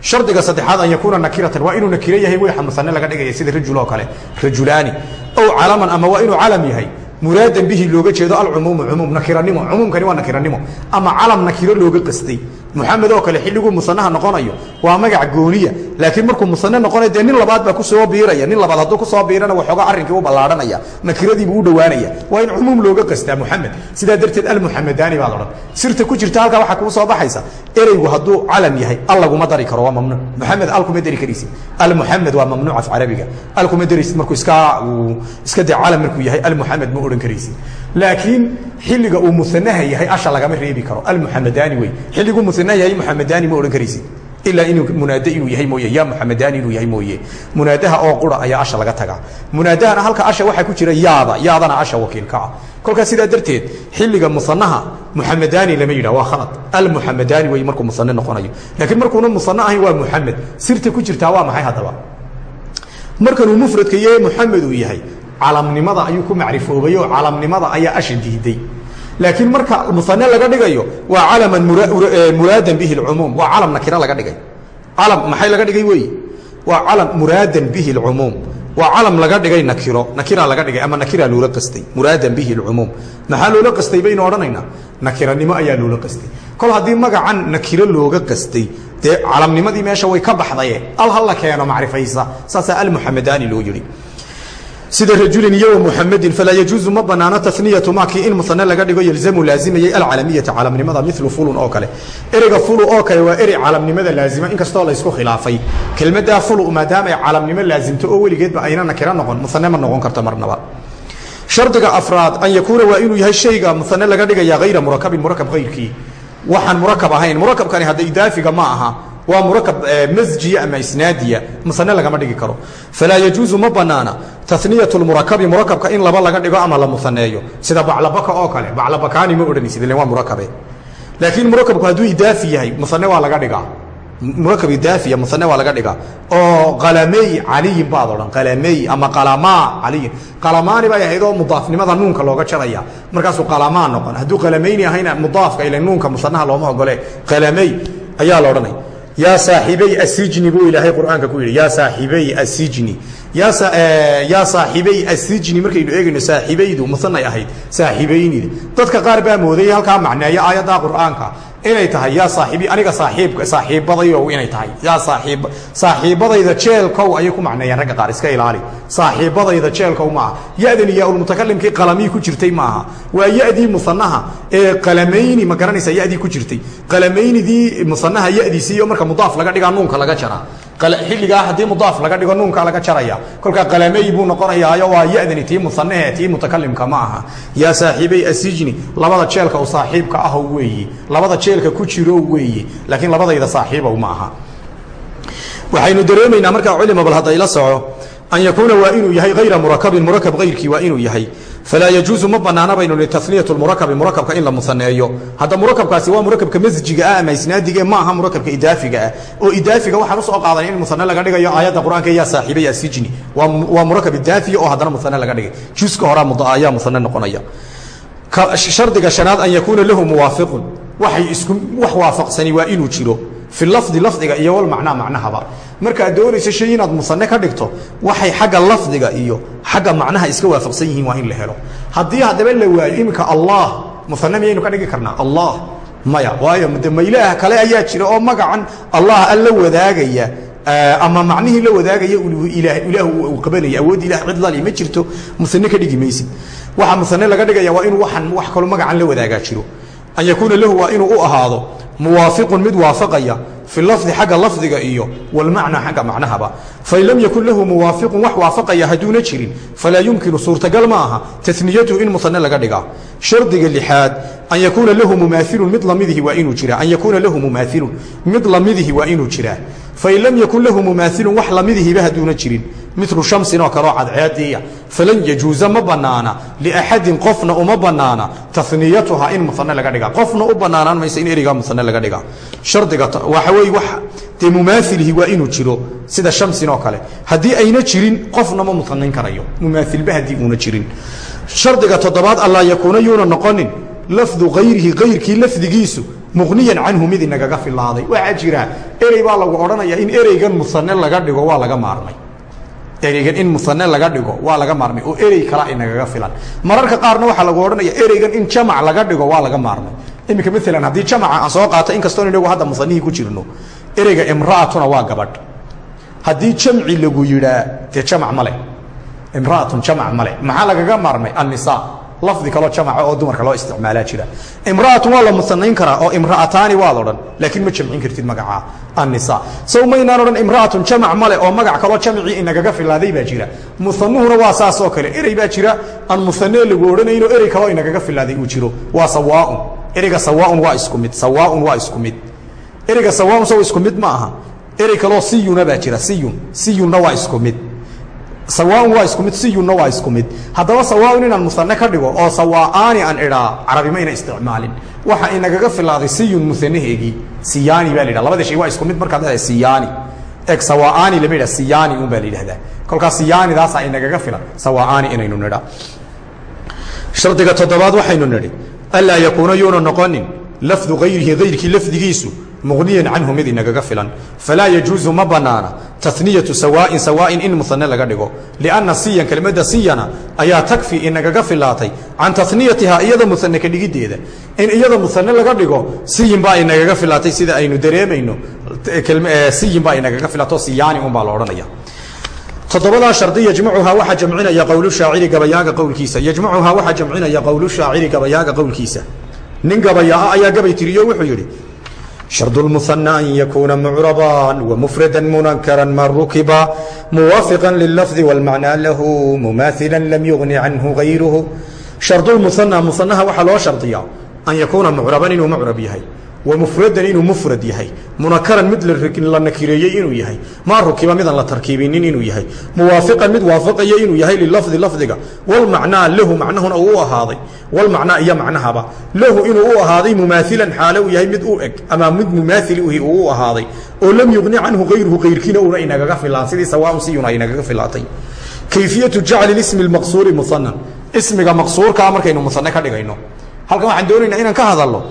shardiga saddexaad an yakuuna nakiratan waa inuu nakiro yahay wxa musane laga dhigaya sida rajul oo kale. Rajulaani ow calaman ama waa inuu calam yahay muraadan bihi looga jeedo alcumuumu cumuum nakiranimo cumuumkani waa nakiranimo ama calam nakiro looga qastay muxamed oo kale xilliguu musanaha noqonayo waa magac gooniya. Laakiin markuu musane noqonayo dee nin labaad baa ku soo biiraya. Nin labaad hadduu ku soo biirana waxoogaa arrinkii u ballaadhanaya nakiradiibuu u dhowaanaya. Waa in cumuum looga qastaa muxamed sidaa darteed almuxamadaani baad odhan sirta ku jirta halkaa waxaa kuu soo baxaysa. Ereygu hadduu calam yahay al dari karo waa mamnuuc. Muxamed al dari karaysid? Almuxamed waa mamnuuc af carabiga. Al daraysid markuu iska iska dee calam markuu yahay almuxamed ma odhan karaysid laakiin xilliga uu musanaha yahay asha lagama reebi karo. Almuxamadaani wey xilliguu musanaha yahay muxamadaani ma odhan karaysid ilaa inuu munaade inuu yahay mooye. Ya muxamadaani inuu yahay mooye. Munaadaha oo qura ayaa asha laga tagaa. Munaadahana halka asha waxaa ku jira yaada. Yaadana asha wakiilka ah. Kolkaas sidaa darteed xilliga musanaha muxamadaani lama yidhah waa khalad. Almuxamadaani wey markuu musane noqonayo. Laakiin markuuna musane ahayn waa muxamed sirta ku jirtaa waa maxay haddaba? Markanuu mufradka yahe muxamed uu yahay calamnimada ayuu ku macrifoobay oo calamnimada ayaa asha diiday laakiin marka musane laga dhigayo waa calaman muraadan bihi اcumuum waa calam nakiro laga dhigay calam maxay laga dhigay wey waa calam muraadan bihi اlcumuum waa calam laga dhigay nakiro nakira laga dhigay ama nakira loola qastay muraadan bihi اlcumuum maxaa loola qastay baynu odhanaynaa nakiranimo ayaa loola qastay kol haddii magacan nakiro looga qastay dee calamnimadii meesha way ka baxdaye al ha la keeno macrifaysa saasaa almuxamadaani loo yidhi sida rajulin iyo muxamedin falaa yajuuzu ma banaano taniyatu maakii in musane laga dhigo yelzamu laazimayay alcalamiyata calamnimada milu fulun oo kale. Ereyga fulu oo kale waa erey calamnimada laazima inkastoo laysku khilaafay. Kelmadaa fulu maadaama ay calamnimo laazimto oo weligeedba ayna nakiro noqon musane ma noqon karto marnaba. Shardiga afraad an yakuuna waa inuu yahay shayga musane laga dhigaya hayra murakabin murakab hayrkii waxaan murakab ahayn murakabkani hadda idaafiga ma aha waa murakab masjiya ama isnaadiya musane lagama dhigi karo. Falaa yajuuzu ma banaana taniyat murakabi murakabka in laba laga dhigo ama la musaneeyo. Sida baclabaka oo kale baclabakaani ma odhanaysid ilen waa murakabe. Laakiin murakabku hadduu idaafi yahay musane waa laga dhigaa. Murakab idaafiya musane waa laga dhigaa. Oo qalamey caliyin baad odhan qalamey ama qalamaa caliyin. Qalamaani bay ahayd oo mudaafnimada nuunka looga jaraya. Markaasuu qalamaa noqon. Hadduu qalamayni ahayna mudaafka ile nuunka musanaha looma ogole qalamey ayaa la odhanay yaa saaxibey asijni buu ilaahay qur'aanka ku yidhi. Yaa saaxibey asijni yaa saaxibey asijni markaynu eegayno saaxibaydu musanay ahayd saaxibaynida dadka qaar baa moodayay halkaa macneeya aayadda qur'aanka. Inay tahay yaa saaibi aniga saaiib saaxiibadayow inay tahay. Yaa saaiib saaxiibadayda jeelkow ayay ku macneeyaan ragga qaar iska ilaali. Saaxiibadayda jeelkow maaha ya-dani yaa-ulmutakalimkii qalamii ku jirtay maaha waa ya-dii musanaha ee qalamayni ma garanaysa ku jirtay. Qalamaynidii musanaha ya-diisiiyo marka mudaaf laga dhigaa nuunka laga jaraa xilligaa haddii mudaaf laga dhigo nuunka laga jaraya. Kolkaa qalamey buu noqonayaayo waa ya-dani tii musanahe tii mutakalimka ma aha. Yaa saaxiibey asijni labada jeelka u saaxiibka ahow weeyi. Labada jeelka ku jiro weeye laakiin labadayda saaxiibow ma aha. Waxaynu dareemaynaa markaa culima bal hadday la soco an yakuuna waa inuu yahay hayra murakabin murakab hayrkii waa inuu yahay falaa yajuuzu ma banaana baynu ni taniyat murakabi murakabka in la musaneeyo hadda murakabkaasi waa murakabka masjiga ah ama isnaadiga ma aha murakabka idaafiga ah oo idaafiga waxaan u soo qaadan in musane laga dhigayo aayadda qur'aanka yaa saaxiibay asijni waa murakab idaafiya oo haddana musane laga dhigay juska hora ayaa musane noqonaya shardiga shanaad an yakuuna lahu muwaafiqun waxay isku wax waafaqsani waa inuu jiro fi lafdi lafdiga iyo walmacnaa macnahaba markaad doonayso shay inaad musane ka dhigto waxay xagga lafdiga iyo xagga macnaha iska waafaqsan yihiin waa in la helo. Haddii haddaba la waayo iminka allah musane miyaynu ka dhigi karnaa? Allah maya. Waayo de maylaah kale ayaa jira oo magacan allah an la wadaagaya ama macnihii la wadaagaya ilaah uu qabanaya. Awood ilah cid ma jirto musane ka dhigi maysid. Waxa musane laga dhigaya waa inuu waan wax kaloo magacan la wadaagaa jiro. An yakuuna lahu waa inuu u ahaado muwaafiqun mid waafaqaya fi lafdi xagga lafdiga iyo walmacnaa xagga macnahaba. Fain lam yakun lahu muwaafiqun wax waafaqaya hadduuna jirin falaa yumkinu suurtagal ma aha taniyatuhu in musane laga dhigaa shardiga lixaad an yakuuna lahu mumailun mid lamidihi waa inuu jiraa. An yakuuna lahu mumaailun mid lamidihi waa inuu jiraa. Fain lam yakun lahu mumaailun wax lamidihiba hadduuna jirin milu shamsin oo kaleo cadceediiya falan yajuuza ma banaana. Liaxadin qofna uma banaana. Taniyatuha in musane laga dhigaa. Qofna u banaanaan maysa in erigaa musane laga dhigaa. Shardiga waxa weeye wax dee mumaailihi waa inuu jiro sida shamsin oo kale. Haddii ayna jirin qofna ma musanayn karayo. Mumaailba haddii uuna jirin. Shardiga toddobaad allaa yakuuna yuuna noqonin lafdu hayrihi hayrkii lafdigiisu muqniyan canhu mid inagaga filaaday waxaa jira erey baa lagu odhanaya in ereygan in musane laga dhigo waa laga maarmay oo erey kala inagaga filan. Mararka qaarna waxaa lagu odhanaya ereygan in jamac laga dhigo waa laga maarmay. Iminka maalan haddii jamaca aan soo qaato inkastoon inagu hadda musanihii ku jirno ereyga imra'atuna waa gabadh. Haddii jamci lagu yidhaa dee jamac male imra'atun jamac male maxaa lagaga maarmay? Annisa lafdi kaloo jamaca oo dumarka loo isticmaalaa jira. Imra'atun waa la musanayn karaa oo imra'ataani waad odhan laakiin ma jamcin kartid magacaa annisa sow maynaan odhan imra'atun jamac male oo magac kaloo jamcii inagaga filaaday baa jira. Musanuhuna waa saas oo kale erey baa jira. Aan musanee lagu odhanayno erey kaloo inagaga filaaday uu jiro. Waa sawaaun ereyga sawaaun waa isku mid sawaaun waa isku mid. Ereyga sawaaun sow isku mid ma aha erey kaloo siyuna baa jira siyun siyunna waa isku mid sawaaun waa isku mid siyunna waa isku mid. Haddaba sawaaun inaan musane ka dhigo oo sawaa'aani aan idhaa carabi mayna isticmaalin. Waxa inagaga filaaday siyun musanaheegii siyaani baa la yidhaha labada shay waa isku mid markaad leedahay siyaani. Eg sawaa'aani lama yidhaha siyaani un baa la yidhahdaa. Kolkaas siyaanidaasaa inagaga filan. Sawaa'aani inaynu nidha. Shardiga toddobaad waxaynu nidhi anlaa yakuuna yuuna noqonin? Lafdu hayrihi hayrkii lafdigiisu muqniyan canhu mid inagaga filan. Falaa yajuusu ma banaana. Taniyatu sawaain sawaain in muane laga dhigo. Lianna siyan kelimada siyana ayaa takfi inagaga filaatay. Can taniyatihaa iyada muane ka dhigiddeeda in iyada muane laga dhigo siyin baa inagaga filaatay sida aynu dareemayno. Siyin baa inagaga filato siyaani unbaa la odhanaya. Toddobadaa shardi yajmacuhaa waxaa jamcinaya qowlu shaaciri gabayaaga qowlkiisa yajmacuhaa waxaa jamcinaya qowlu shaaciri gabayaaga qowlkiisa nin gabayaa ayaa gabay tiriyo wuxuu yidhi شرط المثنى أن يكون معربا ومفردا منكرا ما ركبا موافقا لللفظ والمعنى له مماثلا لم يغن عنه غيره شرط المثنى مثنها waxa loo shardiyaa أن يكuuna معربا inuu معرب yahay wamufradan inuu mufrad yahay. Munakaran mid la nakireeyey inuu yahay. Maa rukiba midan la tarkiibinin inuu yahay. Muwaafiqan mid waafaqaya inuu yahay lilafdi lafdiga. Walmacnaa lahu macnahuna uu ahaaday. Walmacnaa iyo macnahaba. Lahu inuu u ahaaday mumaahilan xaale uu yahay mid u eg ama mid mumaailihi uu u ahaaday. Oo lam yugni canhu hayruhu kayrkiina una inagaga ilaan sidii sawaaun siyuna aynagaga ilaatay kayfiyatu jacli ismi maqsuuri muanan ismiga maqsuurkaa markaynu musane ka dhigayno. Halkan waxaan doonaynaa inaan ka hadalno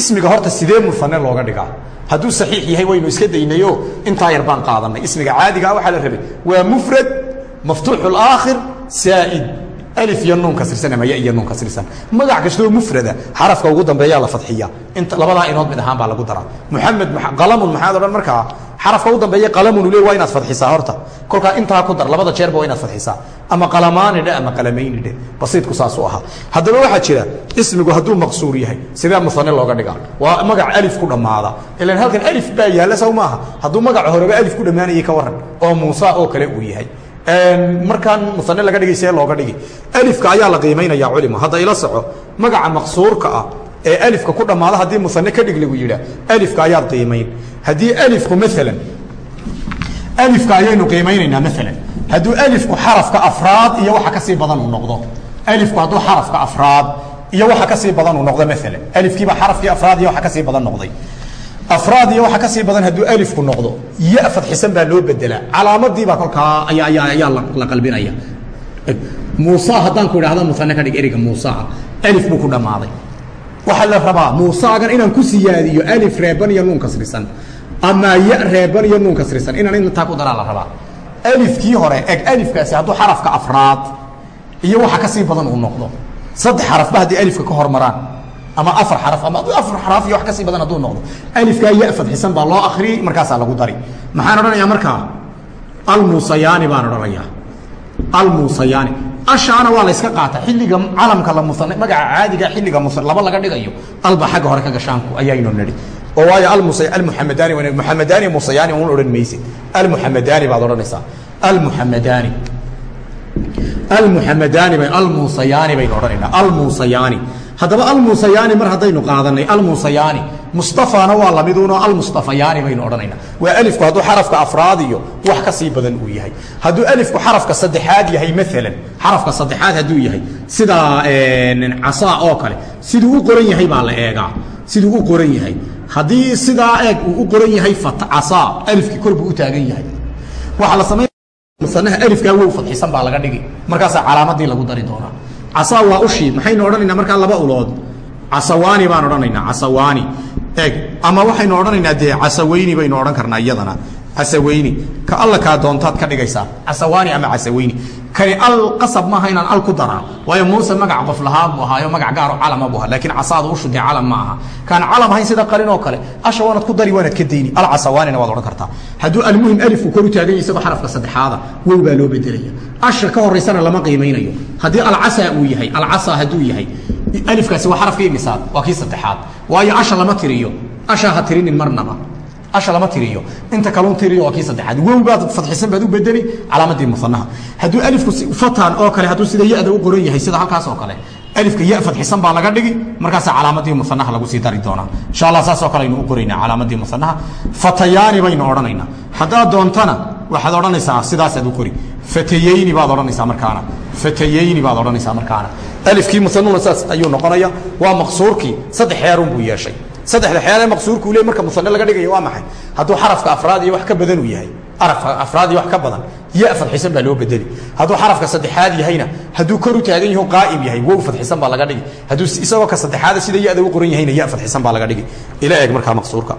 ismiga horta sidee muane looga dhigaa? Hadduu saxiix yahay waynu iska daynayo intaa yar baan qaadanay. Ismiga caadigaa waxaa la rabay waa mufrad maftuuxu aakhir saa'id. Alif iyo nuun kasrisan ama ya iyo nuun kasrisan magac kastoo mufrada xarafka ugu dambeeyaa la fadxiya. Inta labadaa inood mid ahaan baa lagu daraa. Muxamed qalamun maxaad odhan markaa xarafka ugu dambeeya qalamun ule waa inaad fadxisaa horta. Kolkaa intaa ku dar labada jeerba waa inaad fadxisaa ama qalamaani dhe ama qalamayni dhe. Basiidku saasuu ahaa haddaba waxaa jira ismigu hadduu maqsuur yahay sidee muane looga dhigaa. Waa magac alif ku dhammaada. Ilan halkan alif baa yaalla saw maaha. Hadduu magaca horeba alif ku dhammaanayay ka waran oo muusa oo kale uu yahay. Markaan muane laga dhigay see looga dhigi alifka ayaa la qiimaynaya culima. Hadda ila soco magaca maqsuurka ah ee alifka ku dhammaada haddii muane ka dhig lagu yidhaa alifka ayaad qiimayn haddii alifku maalan alifka ayaynu qiimaynaynaa maalan hadduu alifku xarafka afraad iyo waxa ka sii badan uu noqdo. Alifku hadduu xarafka afraad iyo waxa ka sii badan uu noqdo maalan alifkiiba xarafkii afraad iyo waxa ka sii badan noqday. Afraad iyo waxa ka sii badan hadduu alifku noqdo ya fadxisan baa loo bedelaa calaamadiibaa kolkaa ayaa la qalbinaya. Muusa haddaan ku idhahda musane ka dhig eriga muusaa. Alif buu ku dhammaaday. Waxaa la rabaa muusaagan inaan ku siyaadiyo alif reeban iyo nuun kasrisan ama ya reeban iyo nuun kasrisan inaan intaa ku daraa la rabaa alifkii hore eg alifkaasi hadduu xarafka afraad iyo waxa ka sii badan uu noqdo. Saddex xarafba haddii alifka ka hormaraan ama afar xaraf ama afar xaraf iyo wax ka sii badan hadduu noqdo. Alifkaa ya fadxisan baa loo akriyey markaasaa lagu dari. Maxaan odhanayaa markaa almuusayaani baan odhanayaa. Almuusayaani ashaana waa la qaata. Xilliga calamka la muane magaca caadiga xilliga mu laba laga dhigayo. Alba xagga hore ka gashaanku ayaynu nidhi oo waayo almuxamadaani muxamadaani musayaani un odhan maysid almuxamadaani baad odhanaysaa almuxamadaani almuxamadaani bay almuusayaani baynu odhanaynaa almuusayaani haddaba almuusayaani mar haddaynu qaadanay almuusayaani mustafana waa lamiduno almustafayaani baynu odhanaynaa waa alifku hadduu xarafka afraad iyo wax ka sii badan uu yahay hadduu alifku xarafka saddexaad yahay maalan xarafka saddexaad hadduu yahay sida casaa oo kale siduu u qoran yahay baa la eegaa siduu u qoran yahay haddii sidaa eeg uu u qoran yahay casaa alifkii kor buu u taagan yahay. Waxaa la samay musanaha alifkaa wow fadxisan baa laga dhigi markaasaa calaamadii lagu dari doonaa. Casaa waa ushii maxaynu odhanaynaa markaa laba ulood? Casawaani baan odhanaynaa. Casawaani. Eeg ama waxaynu odhanaynaa dee casaweyni baynu odhan karnaa iyadana casaweyni ka alla kaa doontaad ka dhigaysaa. Casawaani ama casaweyni kani al qasab maaha inaan al ku daraa waayo muuse magac qof lahaa buu ahaayo magac gaaro calama buu ahaa. Laakiin casaada ushu dee calam ma aha. Kaan calam ahayn sida qalin oo kale asha waanaad ku dari waanaad ka dayni. Alcasawaanina waad odhan kartaa. Hadduu almuhim alifku kor u taagan yahay isagoo xarafka saddexaada wow baa loo bedelaya asha ka horaysana lama qiimaynayo. Haddii alcasaa uu yahay alcasaa hadduu yahay alifkaasi waa xarafkii imisaad waa kii saddexaad. Waayo asha lama tiriyo. Asha ha tirinin marnaba asha lama tiriyo. Inta kalun tiriyo waa kii saddexaad. Wow baad fadxisan baad u bedeli calaamadii musanaha. Hadduu alifku fatan oo kale hadduu sida ya-da u qoran yahay sida halkaas oo kale alifka ya fadxisan baa laga dhigi markaasaa calaamadii musanaha lagu sii dari doonaa. Insha allah saas oo kale aynu u qoraynaa calaamadii musanaha. Fatayaani baynu odhanaynaa. Haddaad doontana waxaad odhanaysaa sidaasaad u qori. Fatayeyni baad odhanaysaa markaana. Fatayeyni baad odhanaysaa markaana. Alifkii musanuna saas ayuu noqonaya waa maqsuurkii saddex xeerun buu yeeshay saddexda xeeree maqsuurkuu le marka musane laga dhigayo waa maxay? Hadduu xarafka afraad iyo wax ka badan uu yahay arafka afraad iyo wax ka badan ya fadxisan baa loo bedeli. Hadduu xarafka saddexaad yahayna hadduu kor u taagan yaho qaa'im yahay wow fadxisan baa laga dhigi hadduu isagoo ka saddexaada sida ya-da u qoran yahayna ya fadxisan baa laga dhigi ila eeg markaa maqsuurka.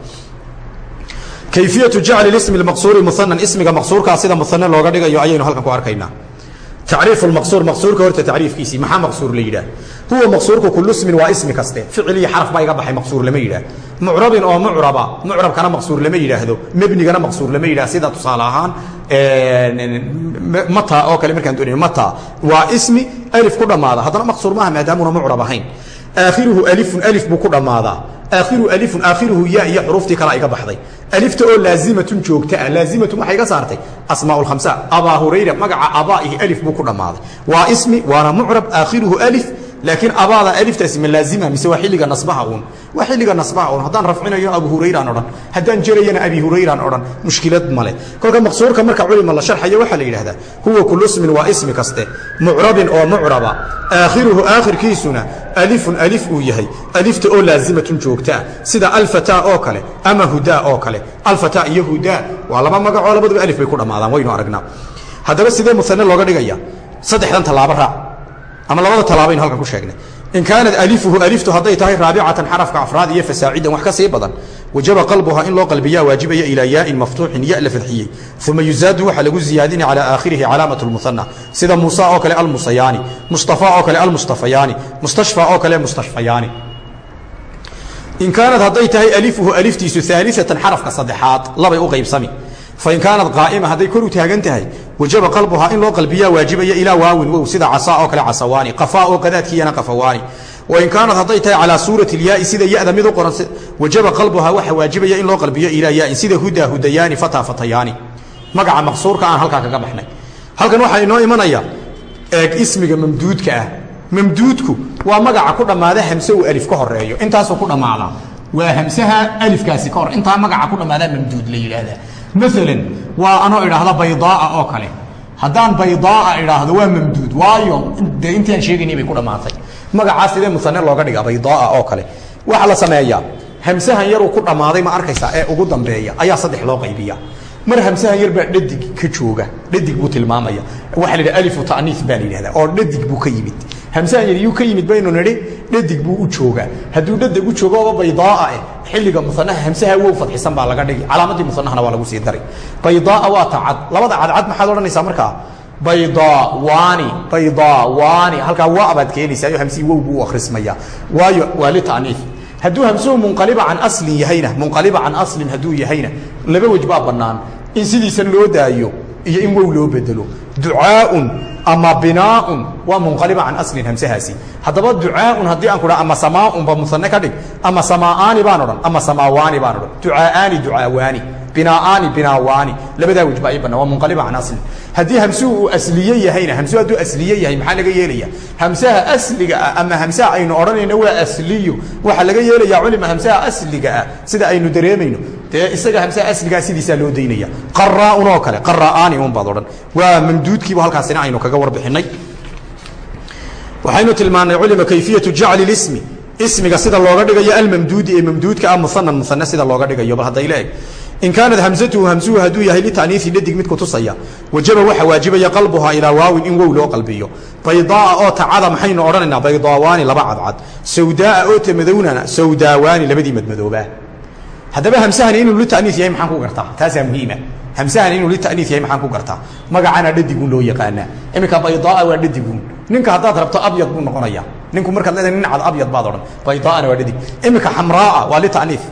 Kayfiyatu jacli ismi maqsuuri muanan ismiga maqsuurkaa sida muane looga dhigayo ayaynu halkan ku arkaynaa. Tacriifu maqsuur maqsuurka horta tacriifkiisii maxaa maqsuur la yidhaah huwa maqsuurku kullu ismin waa ismi kaste. Ficil iyo xaraf baa iga baxay maqsuur lama yidhaah. Mucrabin oo mucraba mucrabkana maqsuur lama yidhaahdo. Mebnigana maqsuur lama yidhah sida tusaale ahaan mata oo kale markaan doonay mata waa ismi alif ku dhammaada. Haddana maqsuur maaha maadaamuna mucrab ahayn. Aakhiruhu alifun alif buu ku dhammaadaa aakhiru alifun aakhiruhu ya iyo xuruuftii kala iga baxday. Alifta oo laazimatun joogta ah laazimatun waxay iga saartay asmaa lkhamsa abaa hurayra magaca abaa'ihi alif buu ku dhammaaday waa ismi waana mucrab aakhiruhu alif laakiin abaada aliftaasi ma laazima mise waa xilliga nasbaha uun? Waa xilliga nasbaha uun. Haddaan rafcinayo abu hurayraan odhan haddaan jerayana abi hurayraan odhan mushkilad male kolka maqsuurka marka culima la sharxayo waxaa la yidhahdaa huwa kullu ismin waa ismi kaste mucrabin oo mucraba aakhiruhu aakhirkiisuna alifun alif uu yahay alifta oo laazimatun joogtaa sida alfataa oo kale ama hudaa oo kale. Alfataa iyo hudaa waa laba magacoo labaduba alif bay ku dhammaadaan waynu aragnaa. Haddaba sidee musane looga dhigaya saddexdan tallaabo raac ama labada talaabaynu halkan ku sheegnay. In kaanat alifuhu aliftu hadday tahay raabicatan xarafka afraad iyo fasaacidan wax ka sii badan. Wajaba qalbuhaa in loo qalbiyaa waajibaya ilaa yaain maftuuxin ya la fadxiyey uma yuzaadu waxaa lagu ziyaadina calaa aakhirihi calaamat lmuhana sida muusa oo kale almusayaani mustafa oo kale almustafayaani mustashfa oo kale mustashfayaani. In kaanat hadday tahay alifuhu aliftiisu aaliatan xarafka saddexaad labay u qaybsami fain kaanat qaa'ima hadday kor u taagan tahay wajaba qalbuhaa in loo qalbiyaa waajibaya ilaa waawin wow sida casaa oo kale casawaani qafaa oo qadaadkiiyana qafawaani wain kaanat hadday tahay calaa suurati lyaai sida yada mid u qoran wajaba qalbuhaa waxa waajibaya in loo qalbiyo ilaa yaain sida hudaa hudayaani fataa fatayaani magaca maqsuurka aan halkaa kaga baxnay halkan waxaa inoo imanaya eeg ismiga mamduudka ah mamduudku waa magaca ku dhammaada hamse uu alif ka horeeyo intaasuu ku dhammaadaa waa hamsaha alifkaasi ka maalan waa anoo idhaahda baydaaa oo kale. Haddaan baydaaa idhaahdo waa mamduud. Waayo de intaan sheegaynay bay ku dhammaatay. Magacaas sidee musane looga dhiga baydaaa oo kale? Waxaa la sameeyaa. Hamsahan yaruu ku dhammaaday ma arkaysaa ee ugu dambeeya ayaa saddex loo qaybiya mar hamsahan yar baa dhadig ka jooga dhadig buu tilmaamaya. Waxaa la yidhaha alifu ta'niif baa la yidhahdaa oo dhadig buu ka yimid hamsahan yar yuu ka yimid baynu nidhi dhadig buu u joogaa. Hadduu dhadig u joogo oba baydaaa eh. Xilliga musanaha hamsaha wow fadxisan baa laga dhigi calaamadii musanahana waa lagu sii daray. Baydaaa waa ta cad labada cadcad maxaad odhanaysaa markaa? Baydawani baydawani halkaa waa baad keenaysaa yo hamsihii wow buu u akhrismaya. Waayo waa lita'niif hadduu hamsuhu munqaliba can aslin yahayna munqaliba can aslin hadduu yahayna laba wej baa bannaan. In sidiisan loo daayo iyo in wow loo bedelo ducaaun ama binaaun waa munqaliba can aslin hamsahaasi. Haddaba ducaaun haddii aan ku dha ama samaaunba musane ka dhig ama samaa'aani baan odhan ama samaawaani baan odhan. Ducaa'aani ducaawaani binaaani binaawaani. Labadaa wej baa ii waa munqaliba can aslin. Haddii hamsuhu uu asliye yahayna hamsuhu hadduu asliye yahay maxaa laga yeelaya hamsaha asliga ah ama hamsaha aynu odhanayno waa asliyo waxaa laga yeelaya culima hamsaha asliga ah sida aynu dareemayno dee isaga hamsaha asligaa sidiisaa loo daynaya. Qaraaun oo kale qara'aani un baad odhan. Waa mamduudkiiba halkaasina aynu kaga warbixinay waxaynu tilmaannay culima kayfiyatu jacli lismi. Ismiga sida looga dhigayo almamduudi ee mamduudka ah musanan musane sida looga dhigayo. Bal hadday leeg in kaanat hamsatuhu hamsuhu hadduu yahay lita'niisi dhadig mid kutusaya wajaba waxa waajibaya qalbuhaa ilaa waawin in wow loo qalbiyo. Baydaaa oo tacada maxaynu odhanaynaa baydaawaani laba cadcad. Sawdaaa oo tamadownana sawdaawaani labadii madmadoobaa haddaba hamsahani inuu litaniis yahay maxaan ku gartaa? Taasaa muhiima. Hamsahani inuu litaniis yahay maxaan ku gartaa? Magacana dhadiguun loo yaqaanaa iminka baydaaa waa dhadiguun ninka haddaad rabto abyad buu noqonaya ninku markaad leedahay nin cad abyad baad odhan. Baydaana waa dhadig. Iminka xamraaa waa litaniis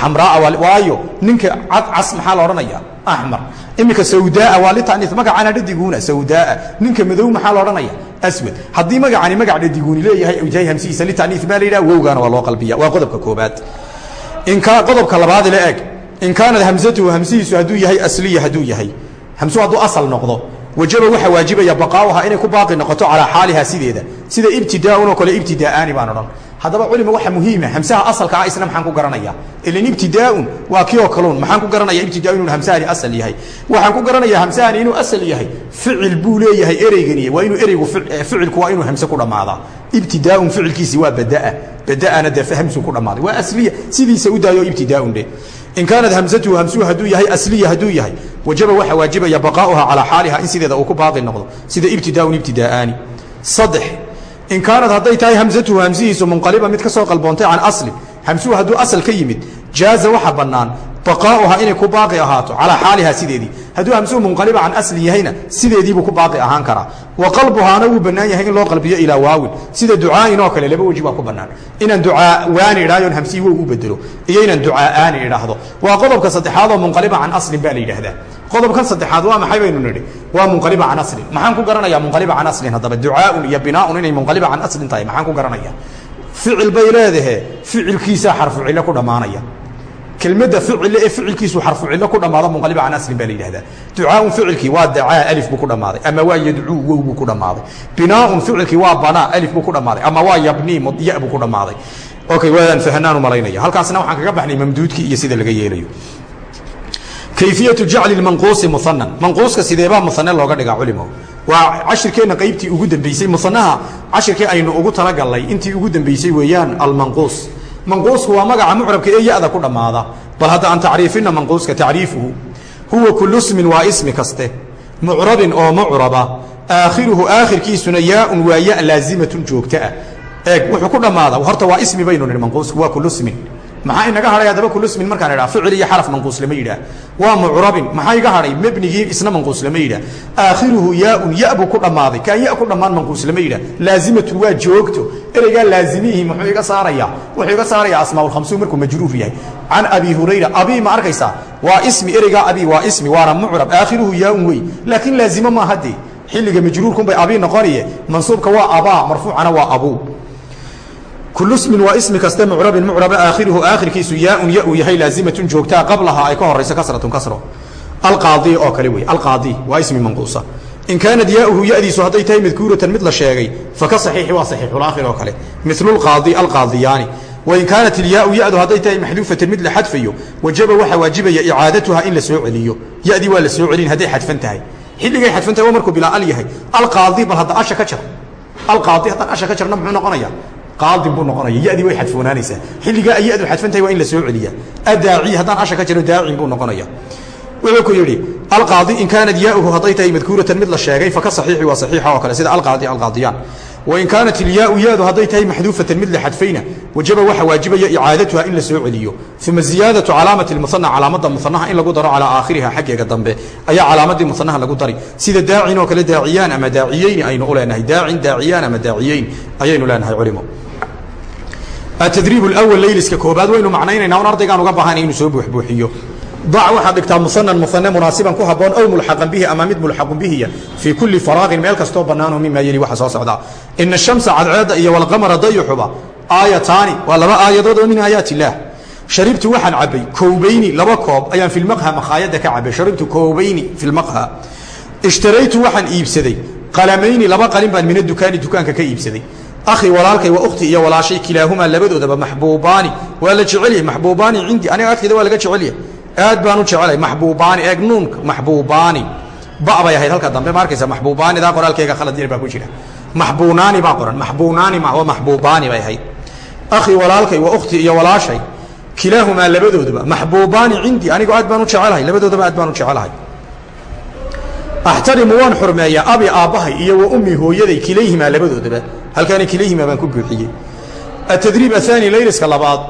xamraaa waayo ninka cad cas maxaa la odhanaya axmar iminka sawdaaa waa litaniis magacana dhadiguuna sawdaaa. Ninka madow maxaa la odhanaya aswad. Haddii magacani magac dhadiguuni leeyahay yahay hamsihiisa litaniis baa la yidhaha wowgaana waa loo qalbiya waa qodobka koobaad qodobka labaad la eg in kaanat hamsatuhu hamsihiisu hadduu yahay asliya hadduu yahay. Hamsuhu hadduu asal noqdo wajaba waxaa waajibaya baqaauha inay ku baaqi noqoto calaa xaaliha sideeda. Sida ibtidaaun oo kale ibtidaa'aani baan odhan haddaba culima waxa muhiima hamsaha asalka ah isna maxaan ku garanaya. Ilan ibtidaaun waa kii oo kaluun maxaan ku garanaya ibtidaa inuu hamsahani asal yahay. Waxaan ku garanaya hamsahani inuu asal yahay. Ficil buu leeyahay ereygani waa inuu ereygu ficilku waa inuu hamse ku dhammaadaa ibtidaaun ficilkiisi waa badaa. Bada'ana dee hamsu ku dhammaaday waa asliya. Sidiisa u daayo ibtidaaun dhe in kaanat hamsatuhu hamsuhu hadduu yahay asliya hadduu yahay. Wajaba waxaa waajibaya baqaauha calaa xaaliha in sideeda uu ku baaqi noqdo. Sida ibtidaaun ibtidaa'aani. Saddex in kaanat hadday tahay hamsatuhu hamsihiisu munqaliba mid ka soo qalboontay can aslin hamsuhu hadduu asal ka yimid jaaza waxa bannaan baqaa'uha inay ku baaqi ahaato calaa xaalihaa sideedii. Hadduu hamsuhu munqaliba can aslin yahayna sideediibuu ku baaqi ahaan karaa. Wa qalbuhaana wuu bannaan yahay in loo qalbiyo ilaa waawin. Sida ducaa'in oo kale laba weji baa ku bannaan. Inaan ducaa waani idhahyon hamsii wow u bedelo iyo inaan ducaa'aani idhaahdo. Waa qodobka saddexaad oo munqaliba can aslin baa la yidhaahdaa. Qodobkan saddexaad waa maxay baynu nidhi? Waa munqaliba can aslin maxaan ku garanayaa munqaliba can aslin haddaba? Ducaaun iyo binaaun inay munqaliba can aslin tahay. Maxaan ku garanaya ficil bay leedahe ficilkiisaa xarfu cillo ku dhammaanaya. Kelmadda ficile ee ficilkiisu xarfu cillo ku dhammaado munqaliba can aslin baa la yidhahdaa. Ducaaun ficilkii waa dacaa alif buu ku dhammaaday. Ama waa yadcuu wow buu ku dhammaaday. Binaaun ficilkii waa banaa alif buu ku dhammaaday. Ama waa yabnii ya buu ku dhammaaday. Okay waadaan fahanaanu malaynaya. Halkaasna waxaan kaga baxnay mamduudkii iyo sida laga yeelayo kayfiyatu jacli manquusi muanan manquuska sideebaa muane looga dhigaa culimo? Waa cashirkeenna qaybtii ugu dambeysay muanaha cashirkii aynu ugu talagalnay intii ugu dambeysay weeyaan almanquus. Manquusku waa magaca mucrabka ee ya-da ku dhammaada. Bal hadda aan tacriifina manquuska tacriifuhu huwa kulu smin waa ismi kaste. Mucrabin oo mucraba aakhiruhu aakhirkiisuna yaaun waa ya laazimatun joogta ah. Eeg wuxuu ku dhammaada horta waa ismi baynu nihi manquusku waa kulu smin maxaa inaga hadhay haddaba kulusmin markaan idhaha ficil iyo xaraf manquus lama yidhaah waa mucrabin maxaa iga hadhay mebnigii isna manquus lama yidhaah aakhiruhu yaaun ya buu ku dhammaaday. Kaan ya ku dhammaan manquus lama yidhah laazimatun waa joogto. Ereygaa laazimihi muxuu iga saarayaa wuxuu iga saarayaa asmaaulkhamsuun markuu majruur yahay. Can abi hurayra abi ma arkaysaa? Waa ismi ereygaa abi waa ismi waana mucrab. Aakhiruhu yaaun wey laakiin laazimo maaha dee xilliga majruurkunbay abi noqoniye mansuubka waa abaa marfuucana waa abuu kul smin waa ismi kaste mucrabin mucraba aakhiruhu aakhirkiisu yaaun ya uu yahay laazimatun joogtaa qablaha ay ka horayso kasratun kasro alqaadi oo kale wey alqaadi waa ismi manquusa in kaanad yaauhu yadiisu hadday tahay madkuuratan mid la sheegay faka saxiixi waa saxiixulaakhir oo kale milu lqaadi alqaadiyaani wain kaanat ilyaau yadu hadday tahay maxduufatan mid la xadfayo wajaba waxaa waajibaya icaadatuha in la soo celiyo yadii waa la soo celin hadday xadfan tahay xilligay xadfan tahay waa markuu bilaa al yahay alqaadi bal hadda asha ka jar alqaadi haddaan asha ka jarna muxuu noqonaya qaadin buu noqonaya yadii way xadfoonaanaysaa. Xilligaa ay yadu xadfan tahay waa in la soo celiya adaaci haddaan asha ka jiro daacin buu noqonaya. Wuxuu ku yidhi alqaadi in kaanat yaauhu hadday tahay madkuuratan mid la sheegay faka saxiixi waa saxiixa oo kale. Sida alqaadi alqaadiyaan. Wain kaanat ilyaau yadu hadday tahay maxduufatan mid la xadfayna wajaba waxa waajibaya icaadatuha in la soo celiyo. Uma ziyaadatu calaamati muana calaamadda muanaha in lagu daro calaa aakhiriha xaggeega dambe ayaa calaamadii muanaha lagu dari. Sida daacin oo kale daaciyaan ama daaciyeyni aynu u leenahay. Daacin daaciyaan ama daaciyeyn ayaynu leenahay culimo atadriib اlawal layliska koobaad waynu macnaynayna un ardaygaan uga baahana inuu soo buuxbuuxiyo dac waxaad dhigtaa musanan muhane munaasiban ku haboon ow mulxaqan bihi ama mid mulxaqun bihiya fii kulli faraaqin meel kastoo bannaanoo mimaa yeli waxa soo socdaa ina ashamsa cadceedda iyo walqamara dayuxuba aayataani waa laba aayadood oo min aayaat illaah sharibtu waxaan cabbay koobayni laba koob ayaan filmaqha makhaayadda ka cabbay sharibtu koobayni filmaqha ishtaraytu waxaan iibsaday qalamayni laba qalin baan mina dukaani dukaanka ka iibsaday akhi walaalkay wa ukhti iyo walaashay kilaahumaa labadoodaba maxbuubaani waa la jecelyahay maxbuubaani cindii aniga agtayda waa laga jecelyahay aad baan u jecelahay maxbuubaani eeg nuunka maxbuubaani ba bay ahayd halka dambe ma arkaysa maxbuubaanidaa qoraalkeyga khalad yar baa ku jira maxbuunaani baa qoran maxbuunaani ma waa maxbuubaani bay ahayd akhi walaalkay wa ukhti iyo walaashay kilaahumaa labadooduba maxbuubaani cindii anigoo aad baan u jecelahay labadoodaba aad baan u jecelahay axtarimu waan xurmeeyaa abi aabbahay iyo wa ummi hooyaday kilayhimaa labadoodaba halkaana kilayhimaa baan ku buuxiyey. Atadriib ahaani layliska labaad.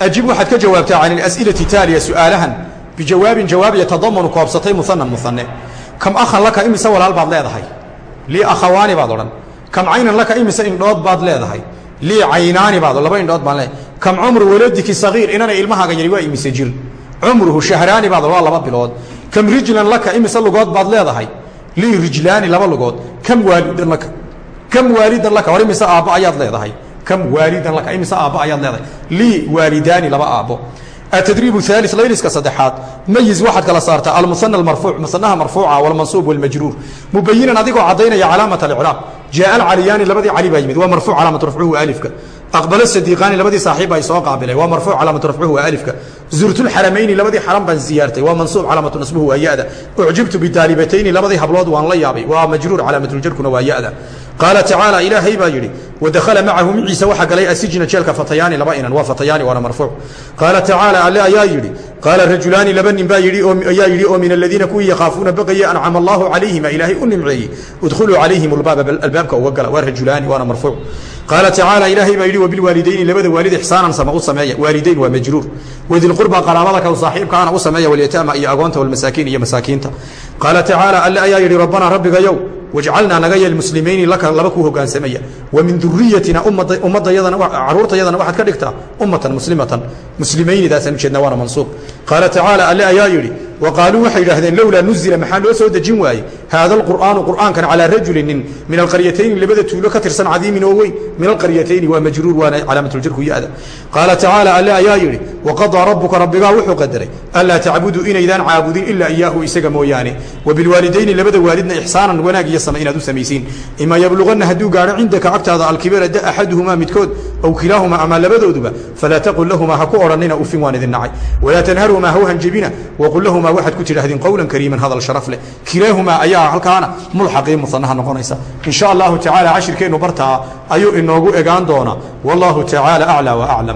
Ajib waxaad ka jawaabtaa can ilas'ilati taaliya su'aalahan. Bijawaabin jawaab yatadamanu koobsatay muanan muane kam akhan laka imise walaal baad leedahay? Lii akhawaani baad odhan. Kam caynan laka imise indhood baad leedahay? Lii caynaani baad laba indhood baan leedahay. Kam cumru waladiki sagiir inana ilmahaaga yari waa imise jir cumruhu shahraani baad waa laba bilood. Kam rijlan laka imise lugood baad leedahay? Lii rijlaani laba lugood. Kam waalidan laka kam waalidan laka? War imise aabbo ayaad leedahay? Kam waalidan laka? Imise aabbo ayaad leedahay? Lii waalidaani laba aabbo. Atdriib aali layliska saddexaad. Mayiz waxaad kala saartaa. Almusana marfuuc musanaha marfuuca wlmansuub wlmajruur mubayinan adigoo caddaynaya calaamat acraab jaaa alcaliyaani labadii cali baa yimid. Waa marfuuc calaamat rafcuhu alifka aqbal sadiiqaani labadii saaxiib ay soo qaabilay waa marfuuc calaamatu rafcuhu waa alifka zurtulxaramayni labadii xaram baan ziyaartay waa mansuub calaamatu nasbuhu waa ya-da ucjibtu bidaalibatayni labadii hablood waan la yaabay waa majruur calaamatljarkuna waa ya-da qaala tacaala ilaahay baa yidhi wadakhala macahu miciisa waxaa galay asijna jeelka fatayaani laba inan waa fatayaani waana marfuuc qaala tacaala alle ayaa yidhi qaala rajulaani laba nin baa ayaa yidhi oo min aladiina kuwii yakhaafuuna baqaya ancama allahu calayhima ilaahay u nimceeyey udkhuluu calayhim albaaba albaabka uga gala waa rajulaani waana marfuuc qaala tacaala ilaahay baa yidhi wabilwaalidayni labada waalid ixsaanan sama u sameeya. Waalidayn waa majruur. Wadilqurba qaraabada ka saaxiibkaana u sameeya walyataama iyo agoonta walmasaakiin iyo masaakiinta. Qaala tacaala alle ayaa yidhi rabbanaa rabbigayow wajcalnaa naga yeel muslimayni laka laba ku hogaansamaya wa min duriyatina ummadayadana caruurtayadana waxaad ka dhigtaa ummatan muslimatan. Muslimaynidaasaan ujeedna waana mansuub. Qaala tacaala alle ayaa yidhi wa qaaluu waxay yidhaahdeen lowlaa nuzila maxaa loo soo dejin waaye haada alqur'aanu qur'aankan calaa rajulin nin min alqaryatayni labada tuulo ka tirsan cadiimin oo weyn. Min alqaryatayni waa majruur waana calaamatuljarku ya-da. Qaala tacaala alle ayaa yidhi waqadaa rabbuka rabbigaa wuxuu qadaray anlaa tacbuduu inaydaan caabudin ilaa iyaahu isaga mooyaane wa bilwaalidayni labada waalidna ixsaanan wanaag iyo sama inaad u samaysiin. Ima yabluganna hadduu gaadho cindaka agtaada alkibara da axaduhumaa midkood aw kilaahumaa ama labadooduba falaa taqul lahumaa ha ku odhannina ufin waan idin nacay. Walaa tanharhumaa ha u hanjebina waqul lahumaa waxaad ku tidhahdeen qowlan kariiman hadal sharaf leh kilaahumaa ayaa halkaana mulxaqii musanaha noqonaysa in allahu tacaala cashirkeennu bartaa ayuu inoogu egaan doonaa wallahu tacaala aclaa wa aclam